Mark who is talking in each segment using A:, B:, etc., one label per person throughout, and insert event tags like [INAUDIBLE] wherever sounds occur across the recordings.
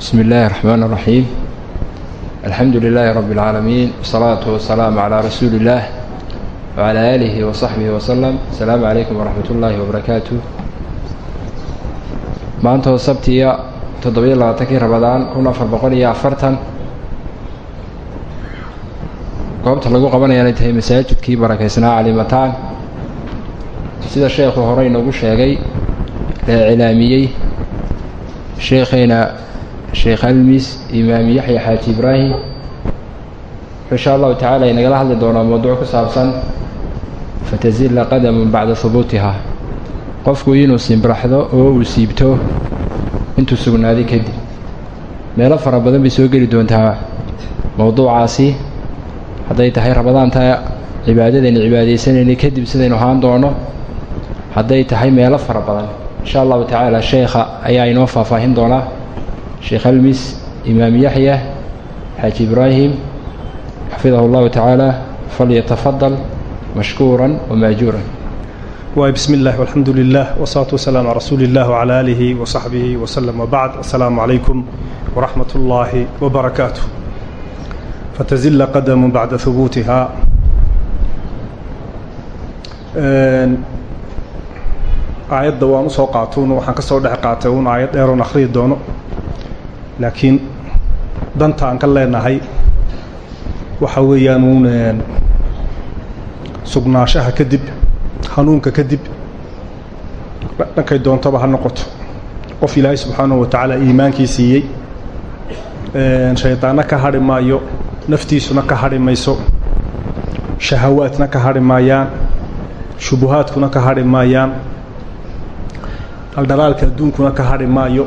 A: بسم الله الرحمن الرحيم الحمد لله رب العالمين والصلاة والسلام على رسول الله وعلى آله وصحبه وسلم السلام عليكم ورحمة الله وبركاته maanta oo sabtiya toddobiyo labaatankii rabadaan kun afar boqol iyo afartan goobta lagu qabanaya inay tahay masaajidkii barakaysnaa calimataan sida sheekhu hore inoogu sheegay la cilaamiyey sheekhayna sheekh almis imaam yaxya xaaji ibraahim wuxuu insha allahu tacaala inagala hadli doonaa mowduuc ku saabsan fatazilla qadamun bacda hubuutiha qofku inuu simbraxdo oo uu siibto intuu sugnaaday kadib. Meelo fara badan bay soo geli doontaa mowduucaasi hadday tahay rabadaanta cibaadadaynu cibaadaysanaynay kadib sidaynu ahaan doono. Hadday tahay meelo fara badan insha allahu tacaala sheekha ayaa inoo faahfaahin doonaa sheekh almis imaam yaxya xaaji ibraahim xafidahu allahu tacaala falyatafadal mashkuuran wamaajuuran
B: waay bismi اllah alxamdu lilah wsalaatu wasalaamu calى rasuuli اllah wcalى aalihi wasaxbihi wslm wbacd asalaamu calaykum waraxmat اllahi wbarakaatu fatazila qadamu bacda hubuutiha aayadda waan usoo qaatuun waxaan ka soo dhex qaatay un aayad dheeroon akhriyi doono laakiin danta aan ka leenahay waxa weeyaan uun sugnaanshaha kadib hanuunka kadib dhankay doontaba ha noqoto. Qof ilaahay subxaanahu wa tacaala iimaankii siiyey shaydaanna ka hadhi maayo naftiisuna ka hadhi mayso shahawaadna ka hadhi maayaan shubuhaadkuna ka hadhi maayaan aldhalaalka adduunkuna ka hadhi maayo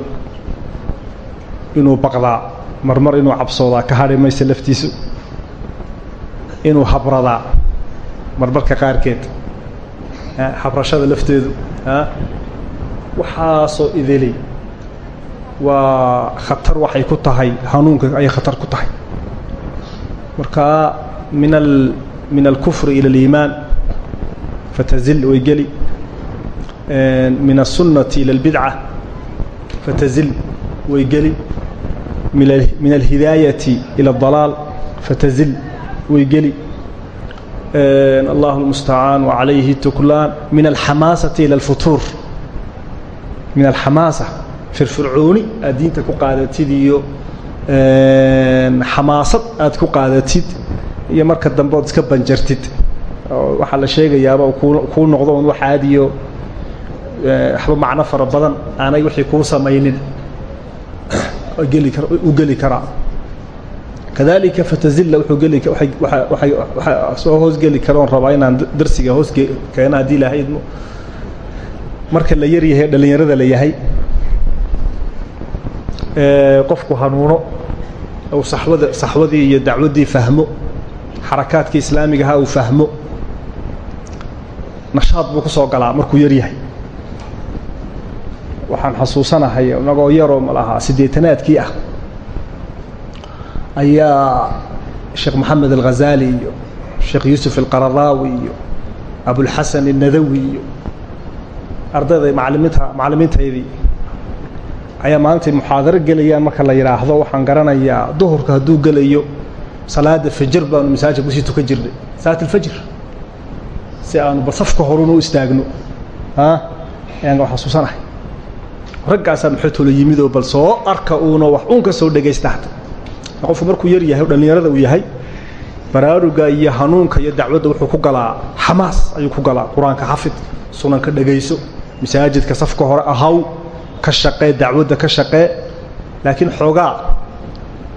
B: inuu baqdaa marmar inuu cabsoodaa ka hadhi mayse laftiisu. Inuu habradaa marmarka qaarkeed ah, habrashada lafteedu ah, waxaasoo ideley waa khatar waxay ku tahay hanuunka ayay khatar ku tahay. Markaa min al min alkufri ila aliimaan fatazil way geli. Min alsunnati ila albidca fatazil way geli min alhidaayati ila adalaal fatazil way geli allah lmustacaan wacalayhi tuklaan min alxamaasati ila alfutuur min alxamaasa firfircooni aad diinta ku qaadatid iyo xamaasad aad ku qaadatid iyo marka dambe ood iska banjartid waxaa la sheegayaaba kuu noqdo un waxaadiyo waxba macno fara badan aanay wixii kuu samaynin u geli karaa kadalika fatazilla wuxuu geli waaa soo hoosgeli karoon rabaa inaan darsiga hoos keena haddii ilaahay idmo marka la yar yahay dhallinyarada la yahay. Qofku hanuuno ou saxwada saxwadii iyo dacwaddii fahmo. Xarakaadkii islaamigaha uu fahmo. Nashaad buu ku soo galaa markuu yar yahay waxaan xasuusanahay inagoo yaroo malahaa siddeetanaadkii ah. Ayaa sheekh moxamed alghazali iyo sheekh yuusuf alqaradaawi iyo abulxasan الnadawi iyo ardayda macalimiinta macalimiintaydii ayaa maalintay muxaadaro gelayaan marka la yidhaahdo waxaan garanayaa duhurka hadduu gelayo salaada fajr baanu masaajid ku sii tukan jirnay. Salaat alfajr si aanu basafka horuna u istaagno ayaan ga xasuusanahay raggaasaa maxootoola yimidoo bal soo arka uuna wax uun ka soo dhegaysta hata qofku markuu yar yahay o dhallinyarada uu yahay. Baraaruga iyo hanuunka iyo dacwadda wuxuu ku galaa xamaas ayuu ku galaa qur'aanka xafid. Sunanka dhegayso masaajidka safka hore ahaw ka shaqee dacwadda ka shaqee. Laakiin xoogaa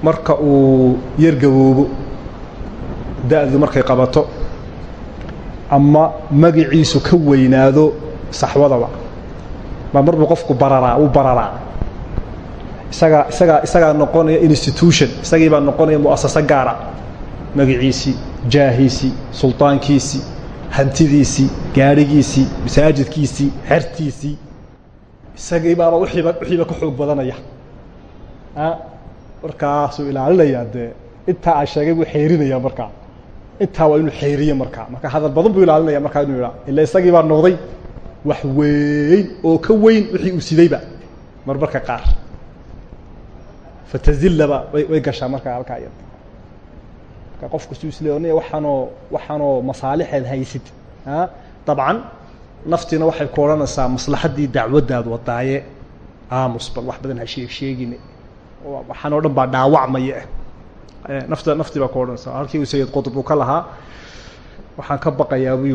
B: marka uu yar gaboobo da-du markay qabato ama magiciisu ka weynaado saxwadaba ma mar buu qofku bararaa uu bararaa. Isagaa isagaa isagaa noqonaya institution isagii baa noqonaya mu'asaso gaara. Magaciisii jaahiisii sultaankiisii hantidiisii gaadhigiisii masaajidkiisii xertiisii isagii baaba wiiiba wixiiba ka xoog badanaya. Markaasuu ilaalinayaa dee. Intaa aan sheegay buu xeerinaya markaa. Intaa waa inuu xeeriye markaa. Marka hadal badan buu ilaalinaya markaa inuu idhaa ila isagii baa noqday wax weyn oo ka weyn wixii uu sidayba marmarka qaar. Fatazillaba way way gashaa markaa halkaa iyada. Qofku suu isle ni waxaanoo waxaanoo haysid a dabcan naftiina waxay ku odhanaysaa maslaxaddii dacwaddaad aamus bal wax badan ha sheeg sheegine waxaan oo dhan baa dhaawacmaya ah nafta naftii baa ku halkii uu sayid qutb ka lahaa waxaan ka baqayaa buu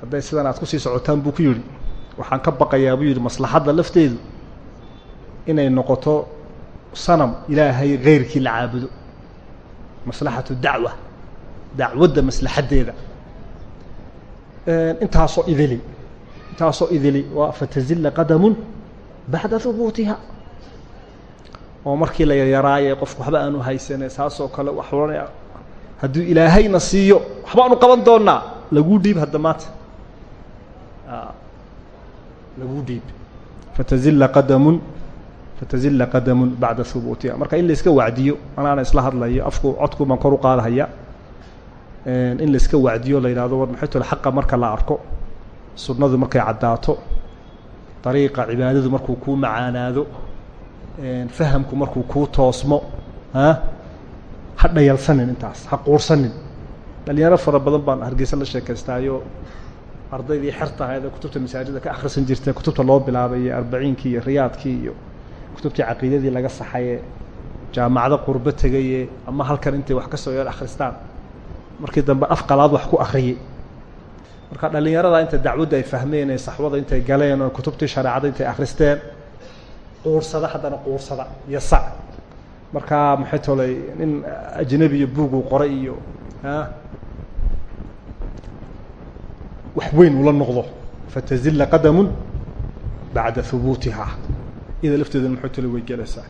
B: hadday sidan aad ku sii socotaan buu ku yihi waxaan ka baqayaa buu yihi maslaxadda lafteedu inay noqoto sanam ilaahay keyrkii la caabudo. Maslaxatu dacwa dacwadda maslaxaddeeda. Intaasoo idili intaasoo idili waa fatazilla qadamun bacda hubuutiha oo markii la yaryaraaye qofku waxba aanu haysane saasoo kale wax ohanaya hadduu ilaahayna siiyo waxbaanu qaban doonaa laguu dhiib hadda maanta laguu dhiib fatazilla qadamun fatazilla qadamun bacda hubuutiha marka in la iska wacdiyo anaana isla hadlayo afku codku baan kor u qaadahaya in la iska wacdiyo la yidhahdo war maxay tole xaqa marka la arko sunnadu markay caddaato dariiqa cibaadadu markuu kuu macaanaado fahamku markuu kuu toosmo ha dhayalsanin intaas ha quursanin dhalinyaro fara badan baan hargeysa la sheekaystaayo ardaydii xerta ahayd kutubta masaajida ka akhrisan jirtay kutubta loo bilaabay iyo arbaciinkii iyo riyaadkii iyo kutubtii caqiidadii laga saxaye jaamacado qurbo tegaye ama halkan intay wax ka soo yar akhristaan. Markii dambe af qalaad wax ku akriyey marka dhalinyarada inta dacwadda ay fahmeen ee saxwada intay galeen oo kutubtii shareecada intay akhristeen quursada haddana quursada iyo sac markaa maxay tolay nin ajnabi iyo buug uu qoray iyo wax weyn ula noqdo fatazilla qadamun bacda hubuutiha iyada lafteedana maxay tolay way gelaysaa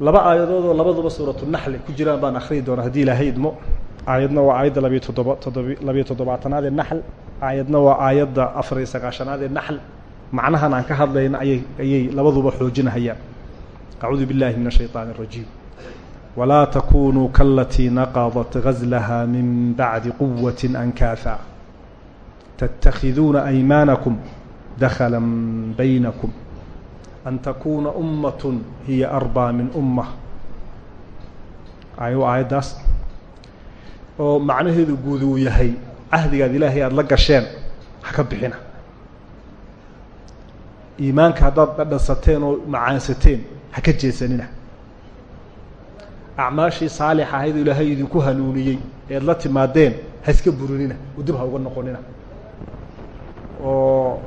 B: laba aayadood oo labaduba suuratu naxli ku jiraan baan akhriyi doona haddii ilaahay idmo aayadna waa aayadda labiyo toddoba toddobi labiyo toddobaatanaad ee naxl aayadna waa aayadda afar iyo sagaashanaad ee naxl macnahan aan ka hadlayna ayay ayay labaduba xoojinahayaan acuudu billahi min ashayطaan الrajiim walaa takunuu kalatii naqadat gazlaha min bacdi quwati ankaafa tatakhiduuna aymaanakum dakhala baynakum an takuuna ummat hiya arbaa min ay aayaddaas oo macnaheedu guud uu yahay cahdigaad ilaahay aada la gasheen ha ka bixina iimaanka haddaad dhadhansateen oo macaansateen ha ka jeesanina acmaashii saalix ahayd ilaahay idinku hanuuniyey eed la timaadeen ha iska burinina oo dib ha uga noqonina oo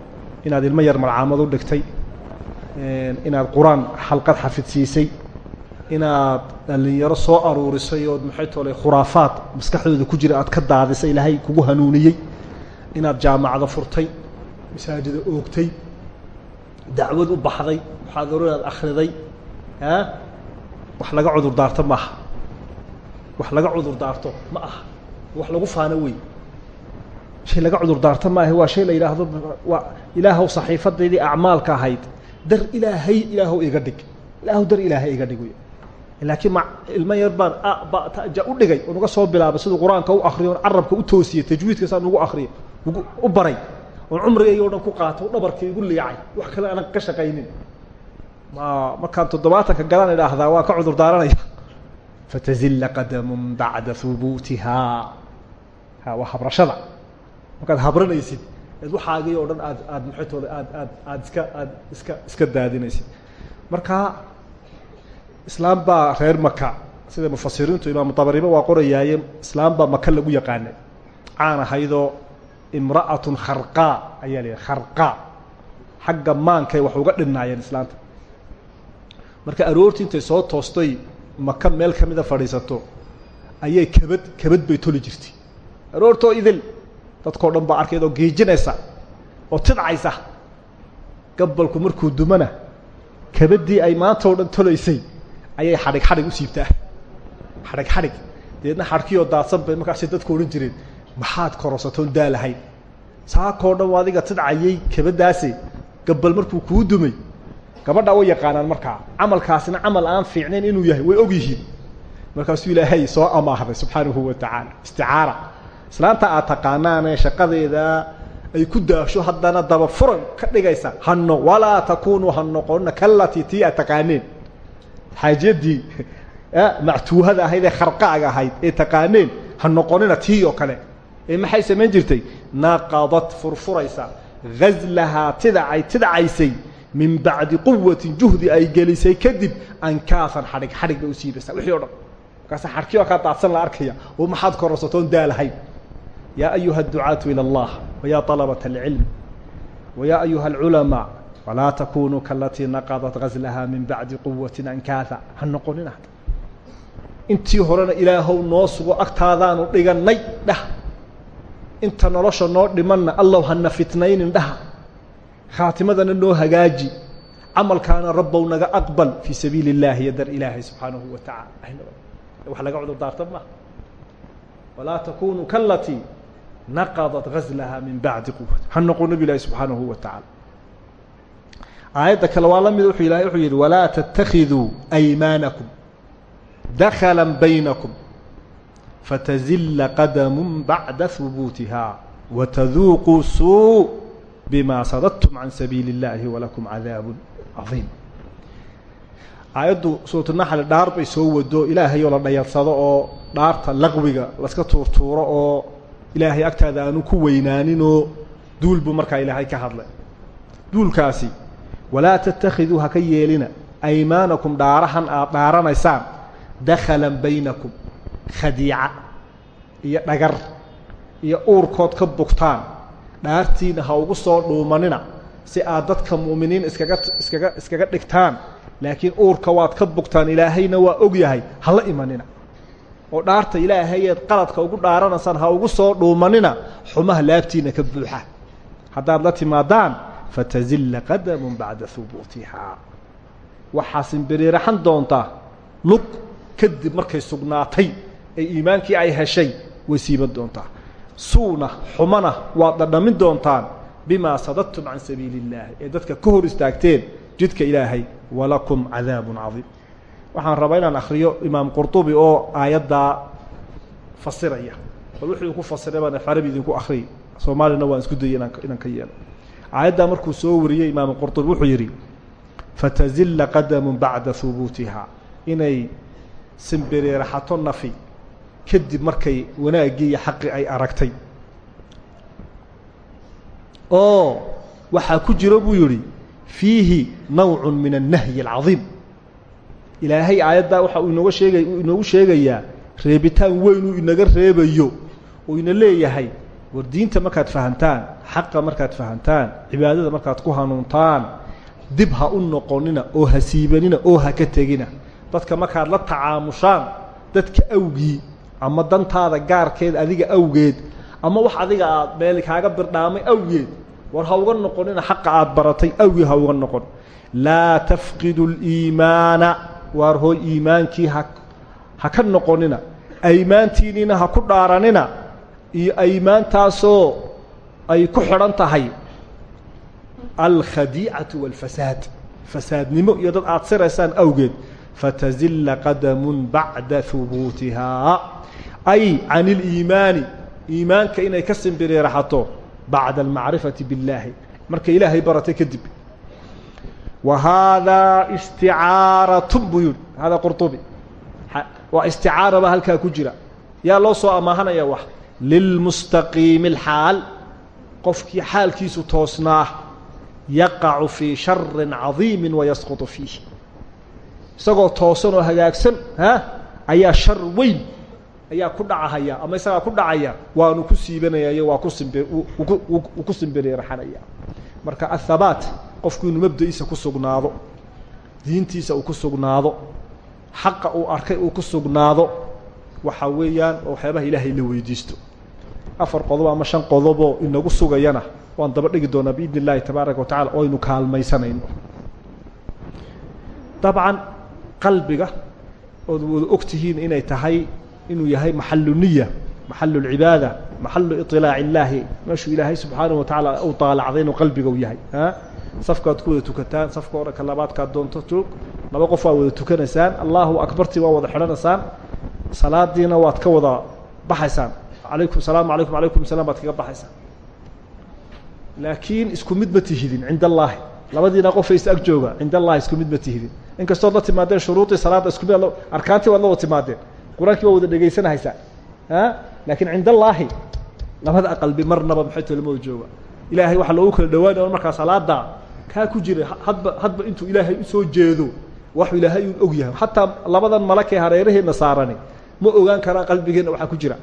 B: inaad ilmo yar malcaamad u dhigtay inaad qur'aan xalqad xafidsiisay inaad dhalinyaro soo aruurisay ood maxay tolay khuraafaad maskaxdooda ku jira aad ka daadisay ilaahay kugu hanuuniyey inaad jaamacada furtay masaajida oogtay dacwad u baxday muxaadarodaad akhriday a wax laga cudur daarto ma aha wax laga cudur daarto ma aha wax lagu faano wey shay laga cudur daarto maaha waa shay la yidhaahdo waa ilaahow saxiifadaydii acmaalka ahayd. Dar ilaahay ilaahow iga dhig. Ilaahow dar ilaahay iga dhig wey laakiin ma ilmo yar baan a ba taja u dhigay oo naga soo bilaabay siduu qur'aanka u akriyo u toosiyey tajwiidka saa nagu akriyo ugu u baray oon cumrigayga o dhan ku qaato dhabarkii igu liicay wax kale aanan ka shaqaynin. Ma markaan toddobaatanka galaan idhaahdaa waa ka cudur daaranaya. Fatazilla qadamun bacda hubuutiha ha waa habrashada markaad habranaysid eed waxaagii oo dhan aad aad maxaytooda aad aad aad iska aad iska iska daadinaysid. Marka islaam baa reer maka sida mufasiriintu imaamu dabariba waa qorayaaye islaam baa maka lagu yaqaanay caan ahaydoo imra'atun kharqaa ayaa la yidhaha kharqaa xagga maankay wax uga dhinnaayeen islaanta marka aroortii intay soo toostay maka meel ka mida fadhiisato ayay kabad kabad bay toli jirtay. Aroortoo idil dadkao dhan baa arkayd oo geejinaysa oo tidcaysa. Gabalku markuu dumana kabaddii ay maanta o dhan tolaysay ayay xadhig xadhig u siibtaa. Xadhig xadhig. Deedna xadhkiyoo daadsan bay markaasay dadku odhan jireen. Maxaad korosatoon daalahayn saakoo dhan adiga tidcayay kabaddaasi. Gabal markuu kuu dumay gabadha way yaqaanaan markaa camalkaasina camal aan fiicnayn inuu yahay way og yihiin. Markaasuu ilaahay soo amaahday subxaanahu wa tacaala isticaara islaanta aad taqaanaanee shaqadeeda ay ku daasho haddana daba furan ka dhigaysa hano walaa takunuu ha noqonna kalatii tii aad taqaaneen. Xaajiyadii [LAUGHS] mactuuhada ahayd ee kharqaaga ahayd ee taqaaneen ha noqonina tii oo kale. Ee maxay samayn jirtay? Naqadad furfuraysa gazlahaa tidacay tidacaysay min bacdi quwatin juhdi ay gelisay kadib ankaasan xadhig xadhig bay u siibaysaa wixii o dhan. Markaasa xadhkii oo kaa daadsan la arkaya oo maxaad kororsatoon daalahayn yaa ayuha adducaatu ila allah wayaa طalabata alcilm wayaa ayuha alculamaa walaa takunuu kalatii naqadat gazlahaa min bacdi quwatin ankaasa ha noqonina intii horena ilaahow noo sugo agtaadaanu dhigannay dhah inta nolosha noo dhimanna allow hana fitnaynin dhaha khaatimadana noo hagaaji camalkaana rabbow naga aqbal fii sabiili اllahi iyo dar ilaahay subxaanahu wa tacala wax laga cudur daarta maha walaa takunuu kalatii naqadat gazlaha min bacdi quwat ha noqo nabi ilaahi subxaanahu wa tacaala aayadda kale waa la mid wuxuu ilahay wuxuu yidhi walaa tatakiduu aymaanakum dakla baynakum fatazila qadamu bacda hubuutiha wataduuquu suu bima sadadtum can sabiili اllahi walakum cadaabu cadiim aayaddu suuratunaxli dhaar bay soo wado ilaahayoo la dhayarsado oo dhaarta laqwiga laska tuurtuuro oo ilaahay agtaada aanu ku weynaaninoo duul buu markaa ilaahay ka hadlay. Duulkaasi walaa tatakiduu haka yeelina aymaanakum dhaarahan aad dhaaranaysaan dakhala baynakum khadiica iyo dhagar iyo uurkood ka bugtaan. Dhaartiina ha ugu soo dhuumanina si aad dadka mu'miniin iskaga iskaga iskaga dhigtaan. Laakiin uurka waad ka bugtaan ilaahayna waa og yahay hala imanina oo dhaarta ilaahayeed qaladka ugu dhaaranaysaan ha ugu soo dhuumanina xumaha laabtiina ka buuxa. Haddaad la timaadaan fatazilla qadamun bacda hubuutihaa waxaa simbiriiraxan doontaa lug kadib markay sugnaatay ee iimaankii ay heshay way siiban doontaa suuna xumana waad dhadhamin doontaan bimaa sadadtum can sabiili اllaahi ee dadka ka hor istaagteen jidka ilaahay walakum cadaabun cadiim waxaan rabaa inaan akriyo imaam qurطubi oo aayaddaa fasiraya bal wuxuu idinku fasiray baan arabi idinku akriyay soomaalina waan isku dayay inaan inaan ka yeelo aayaddaa markuu soo wariyey imaam qurطubi wuxuu yidhi fatazila qadamu bacda hubuutiha inay simbiriiraxato nafi kadib markay wanaaggii iyo xaqii ay aragtay oo waxaa ku jiro buu yidhi fiihi nawcu min الnahyi الcadiim ilaahay aayaddaa waxa uu inooga sheegay uu inoogu sheegayaa reebitaan weyn uu inaga reebayo uu ina leeyahay. War diinta markaad fahantaan xaqa markaad fahantaan cibaadada markaad ku hanuuntaan dib ha u noqonina oo ha siibanina oo ha ka tegina. Dadka markaad la tacaamushaan dadka awgii ama dantaada gaarkeed adiga awgeed ama wax adiga aad meel kaaga birdhaamay awgeed war ha uga noqonina xaqa aad baratay awgii ha uga noqon. Laa tafqidu اliimaana waar hooy iimaankii ha ka noqonina aymaantiinina ha ku dhaaranina iyo aymaantaasoo ay ku xidhan tahay alkhadiicatu walfasaad fasaadnimo iyo dad aad siraysaan awgeed. Fatazilla qadamun bacda hubuutihaa ay can iliimaani iimaanka inay ka simbiriiraxato bacda almacrifati billaahi. Markay ilaahay baratay kadib wahaadaa isticaaratun buu yihi hada qurtubi. Waa isticaara baa halkaa ku jira. Yaa loo soo amaahanaya wax. Lilmustaqiimi alxaal. Qofkii xaalkiisu toosnaa. Yaqacu fii sharin cadiimin wayasqutu fiih isagoo toosan oo hagaagsan ha ayaa shar weyn ayaa ku dhacahaya ama isagaa ku dhacaya waanu ku siibanaya iyo waa kusimbe wuu ku simbereeraxanaya marka athabaat qofku inuu mabda-iisa ku sugnaado diintiisa uu ku sugnaado xaqa uu arkay uu ku sugnaado waxaa weeyaan oo waxyaabaha ilaahay la weydiisto. Afar qodob ama shan qodoboo inagu sugayana waan daba dhigi doonaa biidn illaahi tabaaraka wa tacala oo aynu kaalmaysanayno. Dabcan qalbiga ood wada og inay tahay inuu yahay maxalu niya maxalu lcibaada maxalu iطilaac illaahi. Meeshuu ilaahay subxaanahu wa tacaala u daalacday inuu qalbiga u yahay safkaad ku wada tukataan safka hore ka labaadkaad doonto joog laba qof waa wada tukanaysaan allahu akbartii waa wada xidhanaysaan salaadiina waad ka wada baxaysaan. Alaykum salaamu alaykum alaykum salam baad kaga baxaysaan. Laakiin isku mid ma tihidin cind allaahi labadiina qofa is ag jooga cind allahi isku mid ma tihidin. In kastood la timaadeen shuruudii salaadda isku mid arkaantii waad la wada timaadeen. Qur'aankii waa wada dhegaysanahaysaa a laakiin cind allaahi labada qalbi marnaba maxay tole ma wada jooga? Ilaahay waxaa loogu kala dhawaanaya markaa salaada kaa ku jira hadba hadba intuu ilaahay u soo jeedo waxuu ilaahay uu og yahay. Xataa labadan malakee hareeraheedna saarani ma ogaan karaa qalbigeenna waxaa ku jira.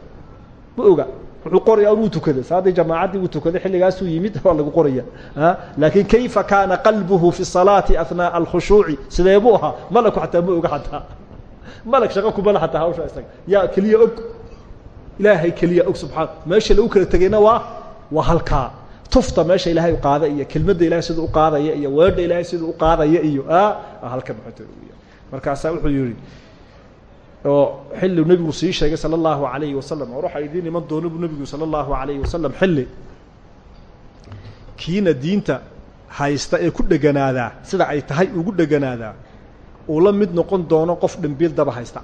B: Ma oga. Wuxuu qoraya uu tukaday. Salaadii jamaacaddii uu tukaday xilligaasuu yimid waa lagu qoraya. Laakiin kayfa kaana qalbuhu fi salaati athnaaءa alkhushuuci? Sidee buu ahaa? Malaku xataa ma oga xataa. Malag shaqo kumala xataa hawsha isaga. Yaa keliya og. Ilaahay keliya og subxaana meesha lagu kala tegayna waa waa halkaa tufta meesha ilaahay qaada iyo kelmadda ilahay siduu uqaadaya iyo weedha ilaahay siduu uqaadaya iyo halka maota markaasaa wuxuu yihi oo xilli nebigu sii sheegay sala allahu alayhi wasalam war waxaa idiin iman doono buu nebigu sala allahu alayhi wasalam xilli kiina diinta haysta ee ku dheganaadaa sida ay tahay ugu dheganaadaa uu la mid noqon doono qof dhimbiil daba haysta.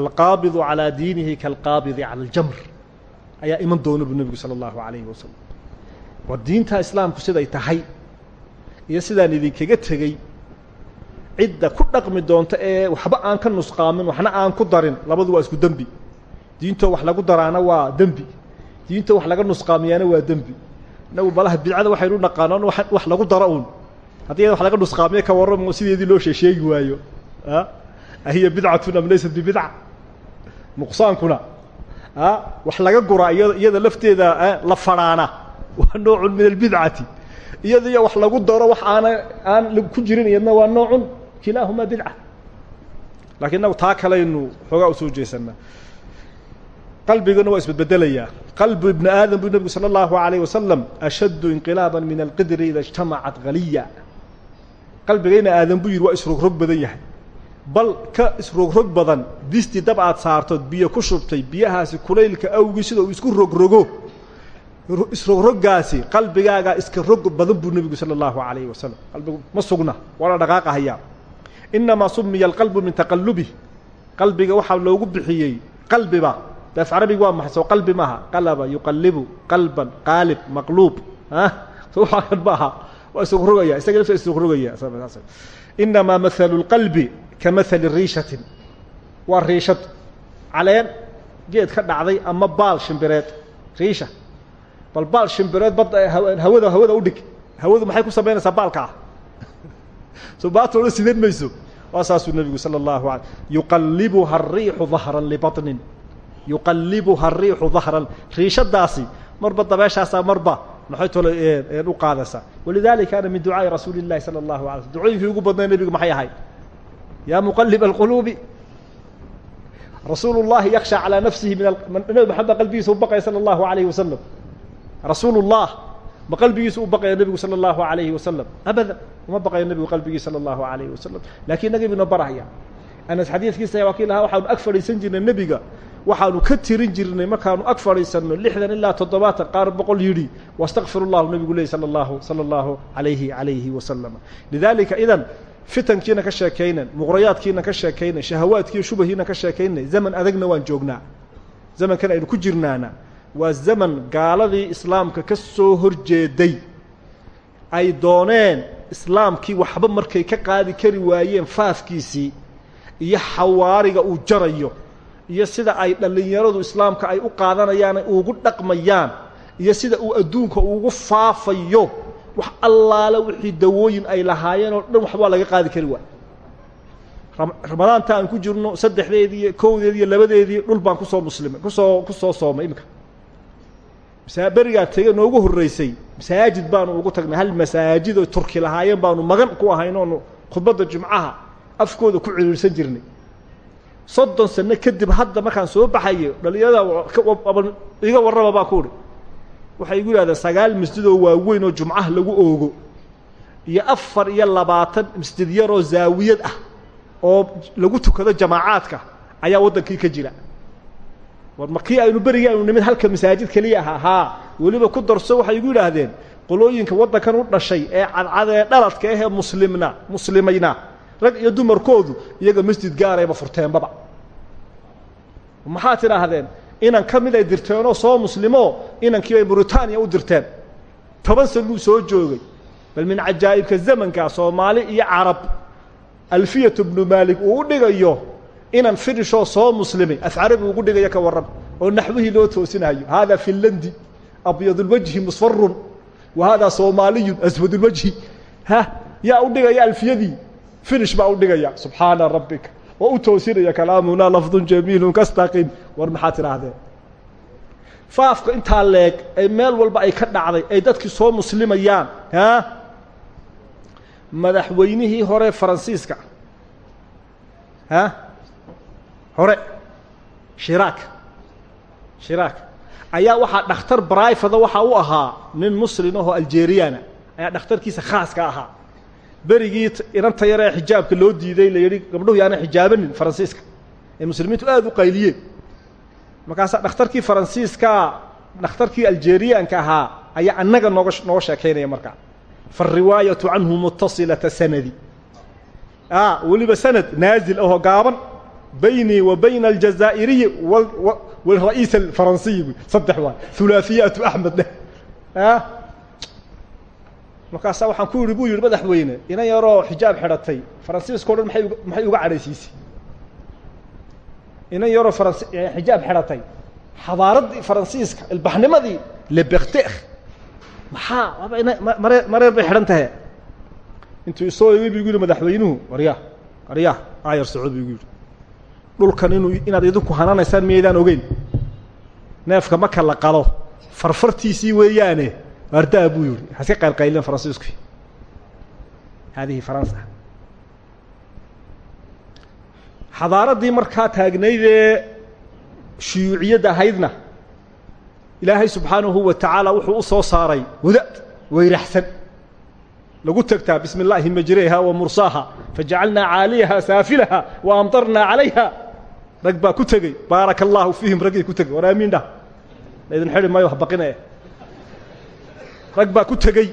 B: Alqaabidu calaa diinihi kaalqaabidi cala aljamr ayaa iman doona buu nebigu salى اllahu alayhi wasalam war diinta islaamku siday tahay iyo sidaan idinkaga tegey cidda ku dhaqmi doonta ee waxba aan ka nusqaamin waxna aan ku darin labadu waa isku dembi. Diintoo wax lagu daraana waa dembi. Diintoo wax laga nusqaamiyaana waa dembi. Inagu balaha bidcada waxaynu naqaanaan wax lagu daro uun. Haddii wax laga nusqaamiyo ka warramo sideedii loo sheesheegi waayo a ahiya bidcatun am laysat bibidca. Nuqsaankuna wax laga guraa iya iyada lafteeda la fadhaana waa noocun min albidcati iyada iyo wax lagu daro wax aana aan ku jirin iyadna waa noocun kilaahumaa bidca lakiin inagu taa kalaynu xoogaa usoo jeesanaa qalbiguna waa isbedbedelayaa qalbu ibni aadam buu nebigu salى اllahu alayh wasalam ashaddu inqilaaba min alqidri ida اjtamacat haliya qalbigayna aadan buu yidhi waa isrogrog badan yahay bal ka isrogrog badan disti dab aad saartood biyo ku shubtay biyahaasi kulaylka awgii sida uu isku rogrogo. Isrogroggaasi qalbigaagaa iska rog badan buu nebigu sala allahu calayhi wasalam qalbigu ma sugna waa la dhaqaaqahayaa. Innamaa sumiya alqalbu min taqallubih qalbiga waxaa loogu bixiyey qalbiba. Daaf carabiga waa maxay? Soo qalbi maaha qalaba yuqallibu qalban qaalib maqluub. Ah soo waxaa kan ma aha. Waa isrogrogaya. Isaga lafta isrogrogaya. Inamaa maalu lqalbi ka mahali riishatin waa riishad caleen geed ka dhacday ama baal shimbireed riisha bal baal shimbireed bad hawada hawada udhig hawadu maxay ku samaynaysaa baalka ah soo baatoola sidan mayso waa saasuu nebigu salى اllahu alay yuqalibuha الriixu dahran libaطnin yuqalibuha الriixu dahran riishadaasi marba dabeeshaasaa marba maxay tole u qaadaysaa walidalika kana min ducaaءi rasuuli الlahi salى الlahu alay slm ducooyinkii ugu badnay nebigu maxay ahay ya muqalib alquluubi rasuul llahi yaksha calaa nafsihi min nabi maxamed qalbigiisa u baqaya sala allahu alayhi wasalam rasuul اllah ma qalbigiisa u baqaya nebigu sala allahu alayhi wasalam abada uma baqayo nebigu qalbigiisa sala allahu alayhi wasalam laakiin inaga bino barahaya anas xadiidkiisa waa kii lahaa waxaanu ag fadhiisan jirnay nebiga waxaanu ka tirin jirnay markaanu ag fadhiisanno lixdan ilaa toddobaatan qaar boqol yidhi wastakfir اllahu nebigu ley sala allahu sala allahu alayhi alayhi wasalam lidalika idan fitankiina ka sheekaynan muqrayaadkiina ka sheekaynan shahawaadkiiyo shubahiina ka sheekaynay zaman adagna waan joognaa. Zamankan aynu ku jirnaana. Waa zaman gaaladii islaamka ka soo horjeeday. Ay dooneen islaamkii waxba markay ka qaadi kari waayeen faafkiisii iyo xawaariga uu jarayo iyo sida ay dhallinyaradu islaamka ay u qaadanayaan ay ugu dhaqmayaan iyo sida uu adduunka ugu faafayo wax allaale wixii dawooyin ay lahaayeen oo dhan waxbaa laga qaadi kari waay ramadaanta aan ku jirno saddexdeedii iyo kowdeedii labadeedii dhul baan ku soo muslimay ku soo ku soo soomay imika masaa berigaa noogu horreysay masaajid baanu ugu tagnay hal masaajid oo turki lahaayeen baanu magan ku ahayn oonu khudbadda jumcaha afkooda ku ciriirsan jirnay. Soddon sano kadib hadda markaan soo baxayo dhalinyarada iga warraba baa ku uhi waxay igu yidhahdeen sagaal masjidoo waaweyn oo jumcaha lagu oogo iyo afar iyo labaatan masjid yaroo zaawiyad ah oo lagu tukado jamaacaadka ayaa waddankii ka jira. War markii aynu berigii nimid halka masaajid keliya ahaa haa weliba ku darso waxay igu yidhaahdeen qolooyinka waddankan u dhashay ee cadcad ee dhaladka ahee muslimna muslimayna rag iyo dumarkoodu iyaga masjid gaarayba furteenbaba. Maxaa tidhaahdeen inan ka mid ay dirteenoo soo muslimo inankii bay mauritaniya u dirteen. Toban sanuu soo joogay. Bal min cajaa'ibka zamanka soomaali iyo carab alfiyatu bnu maalik uu dhigayo inan firishoo soo muslimay af carabi ugu dhigayo ka warram oo naxwihii loo toosinayo. Hada finlandi abyadulwajhi musfarun wa hada soomaaliyun aswadulwajhi ha yaa u dhigaya alfiyadii. Finish baa u dhigaya. Subxaana rabbika oo u toosinaya kalaamuna lafdun jamiilun kastaqim. War maxaad tidhaahdeen? Faafka intaa leeg ee meel walba ay ka dhacday ay dadkii soo muslimayaan ha? Madaxweynihii hore faransiiska. Ha? Hore shiraak shiraak ayaa waxaa dhakhtar brifada waxaa u ahaa nin muslim ahoo algeriyana ayaa dhakhtarkiisa khaaska ahaa berigii inanta yar ee xijaabka loo diiday la yidhi gabdhuhu yaana xijaabanin faransiiska. Ee muslimiintu aada u qayliyeen. Markaasaa dhakhtarkii faransiiska dhakhtarkii algeriyaanka ahaa ayaa annaga nooga nooga sheekaynaya markaa faariwaayatu canhu mutasilata sanadi. A weliba sanad naazil ahoo gaaban baynii wa bayna aljazaa'iriyi wara'iis alfaransiyi saddex waay hulaahiyaatu axmed dheh a markaasaa waxaan ku yihi buu yihi madaxweyne inan yaroo xijaab xidhatay faransiiska o dhan maay maxay uga cadhaysiisay inan yaroo faransi xijaab xidhatay xadaaraddii faransiiska ilbaxnimadii lebekter maxaa? Waaba ina mare mareer bay xidhan tahe intuu isoo egay bu igu yihi madaxweynuhu warya warya aayar socod bu igu yihi dhulkan inuu inaad idinku hananaysaan miyaydaan ogeyn. Neefka maka la qalo farfartiisii weeyaane ardaa buu yihi haska qaylqaylen faransiisku haadihi faransa. Xadaaraddii markaa taagnaydee shuyuuciyadda ahaydna ilaahay subxaanahu wa tacaala wuxuu u soo saaray wada weyraxsan. Lagu tegtaa bismi اllaahi majreha wa mursaaha fajacalnaa caaliyaha saafilaha wa amtarnaa calayha. Rag baa ku tegey baaraka allaahu fiihim raggii ku tegey. War aamiin dhah laydin xidhi maayo habaqine rag baa ku tegey.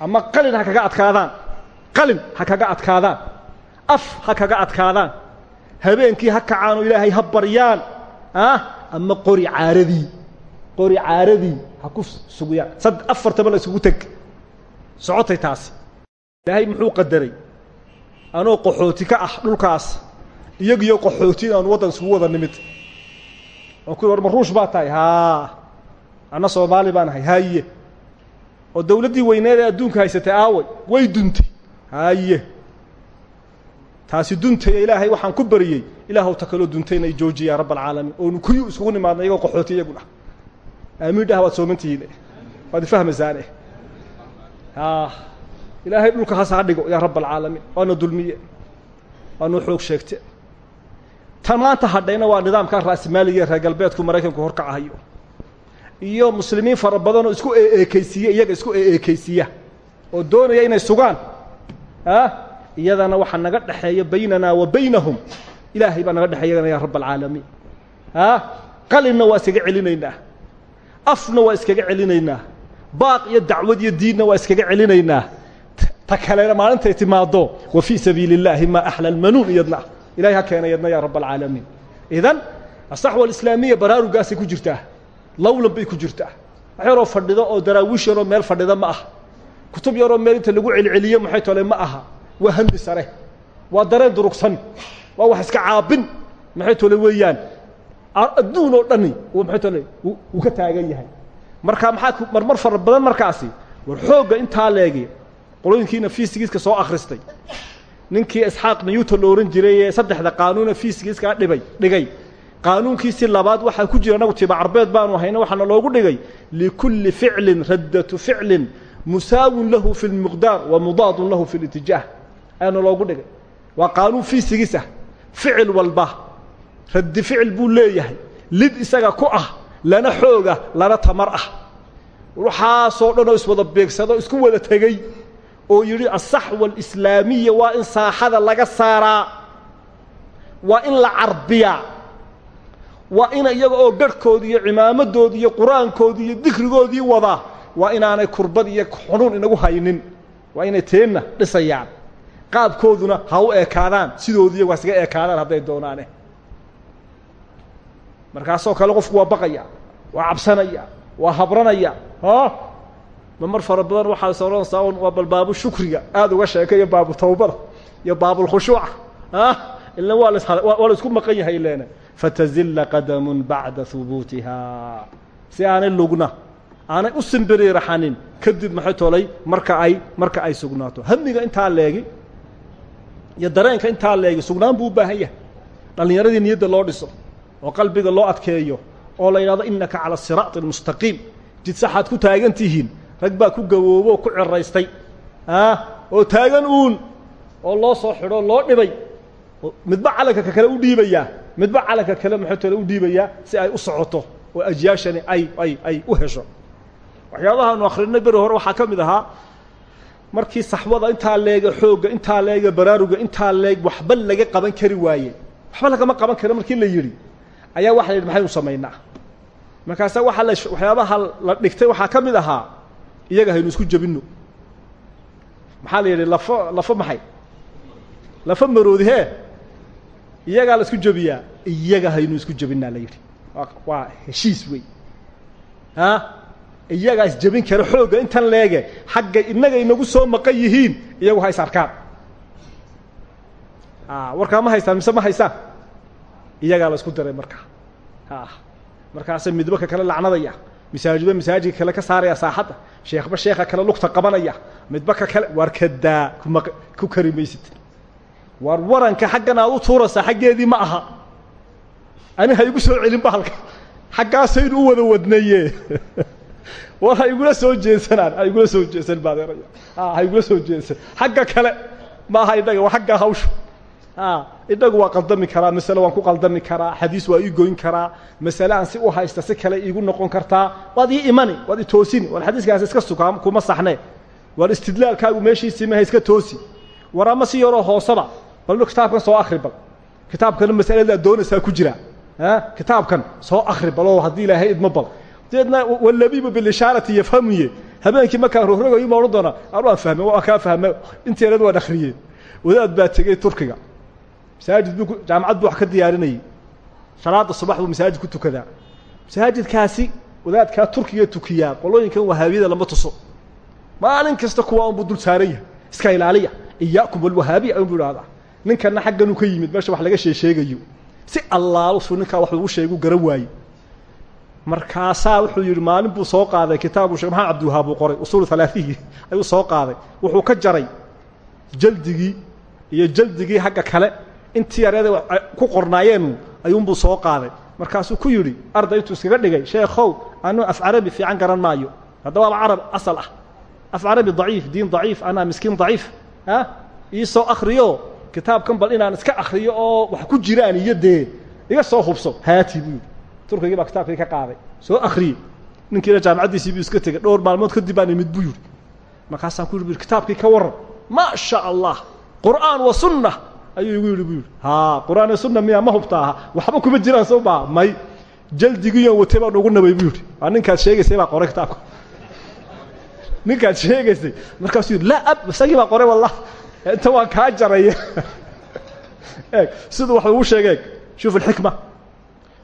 B: Ama qalin ha kaga adkaadaan. Qalin ha kaga adkaadaan. Af ha kaga adkaadaan. Habeenkii ha kacaan oo ilaahay ha baryaan. Ah ama qori caaradii. Qori caaradii ha ku sugiyaan sad afartaba la isugu teg. Socotay taasi. Ilaahay muxuu qadaray? Anoo qaxooti ka ah dhulkaas. Iyagiyo qaxooti aanu waddan isugu wada nimid. Aan ku war ma ruush baa tahay? Haa. Soomaali baan ahay oo dawladdii weyneed ee adduunka haysatay aaway way duntay. Haye taasi duntaya ilaahay waxaan ku bariyey ilaahw ta kaloo duntayna i joojiya ya rabb alcaalamiin oonu kuyu isugu nimaadna iyagoo qaxooti iyaguna aamiin dhah waad soomantihiin waad ifahmaysaane ilaahay dhulka has ha dhigo yaa rabb alcaalamiin waana dulmiye. Waanu xoog sheegte. Maanta hadhayna waa nidaamka raasimaaliga reer galbeedku maraykanku horkacahayo iyo muslimiin fara badanoo isku eekeysiiya iyaga isku eekeysiiya oo doonaya inay sugaan ah iyadana waxaa naga dhexeeya baynana wa baynahum. Ilaahay baa naga dhexeeyana ya rabb alcaalamiin. Ah qalinna waa iskaga celinaynaa. Afna waa iskaga celinaynaa. Baaq iyo dacwad iyo diinna waa iskaga celinaynaa. Ta kalena maalintay timaado wa fii sabiili اllaahi ma axla almanuun iyadna. Ilahay ha keena ya rabb alcaalamiin. Idan asaxwa alislaamiya baraarugaasay ku jirtaa lawlan bay ku jirtaa. Wax yaroo fadhido oo daraawiish yaroo meel fadhida ma aha kutub yaroo meel inta lagu celceliyo maxay tole ma aha. Waa hami sare. Waa dareen durugsan. Waa wax iska caabin. Maxay tole weeyaan? Adduun oo dhani maxay tole uu ka taagan yahay. Marka maxaa marmar fara badan markaasi war xoogga intaa leegi qolooyinkiina fiisigiiska soo akhristay. Ninkii isxaaq newton la ohan jiray ee saddexda qaanuuna fiisigiiskaa dhibay dhigay qaanuunkiisi labaad waxaa ku jira anagu tiba carbeed baanu hayna waxaana loogu dhigay likulli ficlin raddatu ficlin musaawin lahu fi lmiqdaar wa mudaadun lahu fi litijaah ayaana loogu dhigay. Waa qaanuun fiisigiis ah. Ficil walba raddi ficil buu leeyahay. Lid isaga ku ah lana xooga lana tamar ah. Waxaasoo dhan oo iswada beegsado isku wada tegey oo yidhi asaxwa alislaamiya waa in saaxada laga saaraa waa in la carbiyaa waa ina iyaga oo garhkoodi iyo cimaamadoodi iyo qur'aankoodii iyo dikrigoodii wadaa waa inaanay kurbad iyo xunuun inagu haynin. Waa inay teenna dhisayaan. Qaabkooduna ha u ekaadaan sidoodi iyagu hasga ekaadaan hadday doonaane. Markaasoo kale qofku waa baqaya waa cabsanaya waa habranaya. Ma mar fara badan waxaas odhanaysaa un waa bal baabu shukriga. Aada uga sheekayo baabu tawbada iyo baabulkhushuuca ah ila waa las waa maqan yahay leena fatazilla qadamun bacda hubuutiha si aanay lugna aanay u simbiriiraxanin kadib maxay tolay marka ay marka ay sugnaato. Hamiga intaa leegi iyo dareenka intaa leegi sugnaan buu u baahan yahay. Dhallinyaradii niyadda loo dhiso oo qalbiga loo adkeeyo oo la yidhahdo innaka cala siraati almustaqiim jid saxaad ku taagan tihiin rag baa ku gawoobo oo ku ciraystay ah oo taagan uun oo loo soo xidho loo dhibay midba calanka ka kale u dhiibayaa midba calanka kale maxay tole u dhiibayaa si ay u socoto oo ajyaashani ay ay ay u hesho. Waxyaabahaanu akrinay beri hore waxaa ka mid ahaa markii saxwada intaa leega xoogga intaa leega baraaruga intaa leeg waxba laga qaban kari waaye. Waxba lagama qaban karo markii la yidhi ayaa waxa la yidhi maxaynu samaynaa? Markaasa waxaa la waxyaabaha la dhigtay waxaa ka mid ahaa iyaga haynu isku jebinno. Maxaa la yidhi lafo lafo maxay? Lafo maroodi hee iyagaa la isku jebiyaa iyaga haynu isku jebinaa la yidhi. Waa heshiis wey a iyagaa isjebin kara xoogga intan leege. Xagga innaga inagu soo maqan yihiin iyagu ha is arkaan. Warkaa ma haystaan mise ma haystaan? Iyagaa la isku diray markaa. A markaasa midba ka kale lacnadaya. Masaajidba masaajidka kale ka saaraya saaxadda. Sheekhba sheekha kale lugta qabanaya. Midba ka kale waar kadaa ku kari maysid waar waranka xaggan aad u tuuraysaa xaggeedii ma aha. Ani ha igu soo celin bahalka. Xaggaasaynu u wada wadnaye [LAUGHS] war ha igula soo jeesanaan. Ha igula soo jeesan baadeeraya. Ha igula soo jeesan. Xagga kale ma aha idhaga waa xaggaa hawsha a idhagu waa qaldami karaa masale waan ku qaldami karaa xadiis waa ii goyn karaa masale aan si u haysta si kale iigu noqon kartaa. Waad ii imani waad i toosini war xadiiskaas iska sukaa kuma saxne. War istidlaalkaagu meeshiisii maha iska toosi. War ama si yaroo hooseba bal kitaabkan soo akri bal. Kitaabkana masaladaa doonaysaa ku jira. Kitaabkan soo akri baloo haddii ilaahay idmo bal. Deedna walabibu bilishaarati yafhamuye. Habeenkii markaan rogrogayo ma odhan doonaa? Ar waan fahme waan kaa fahme inteerad waan akriyeen wadaad baa tegey turkiga. Masaajid buu jaamacad buu wax ka diyaarinayay. Salaada subax buu masaajid ku tukadaa. Masaajidkaasi wadaadkaa turkiga tukiyaa. Qolooyinkan wahaabiyada lama tuso. Maalin kasta kuwa unbuu dul saaran yahay iska ilaaliya. Iyaakum walwahaabiya unbuu idhahdaa ninkana xagganuu ka yimid meesha wax laga sheesheegayo si allaalusu ninkaa wax lagu sheegu garan waaye. Markaasaa wuxuu yidhi maalin buu soo qaaday kitaabu sheekh maxamed cabdiwahaab uu qoray? Usuulu halaathihi ayuu soo qaaday. Wuxuu ka jaray jaldigii iyo jaldigii hagga kale. Intii yareeda ku qornaayeen ayuunbuu soo qaaday. Markaasuu ku yidhi arday intuu iskaga dhigay sheekhow anuu af carabi fiican garan maayo. Hadda waaba carab asal ah. Af carabi daciif diin daciif anaa miskiin daciif ah? Ii soo akriyo kitaabkan bal inaan iska akriyo oo wax ku jiraan iyo dee iga soo hubso. Haati buu yidhi. Turkigii baa kitaabkii ka qaaday. Soo akriyey ninkiina jaamacaddiisii buu iska tegey. Dhowr maalmood kadib baan imid buu yidhi. Markaasaan ku yidhi kitaabkii ka warran. Maa sha allah. Qur'aan wa sunna ayuu igu yidhi buu yidhi. Haa qur'aan iyo sunna miyaa ma hubta aha. Waxba kuma jiraan soo maa may. Jaldigiiyon watay baan ugu nabay buu yidhi. Waa ninkaad sheegaysay baa qoray kitaabka [LAUGHS] ninkaad sheegaysay. Markaasuu yidhi laa ab isagii baa qoray wallah inta waan kaa jaray eeg siduu wax ugu sheegay shuf alxikma.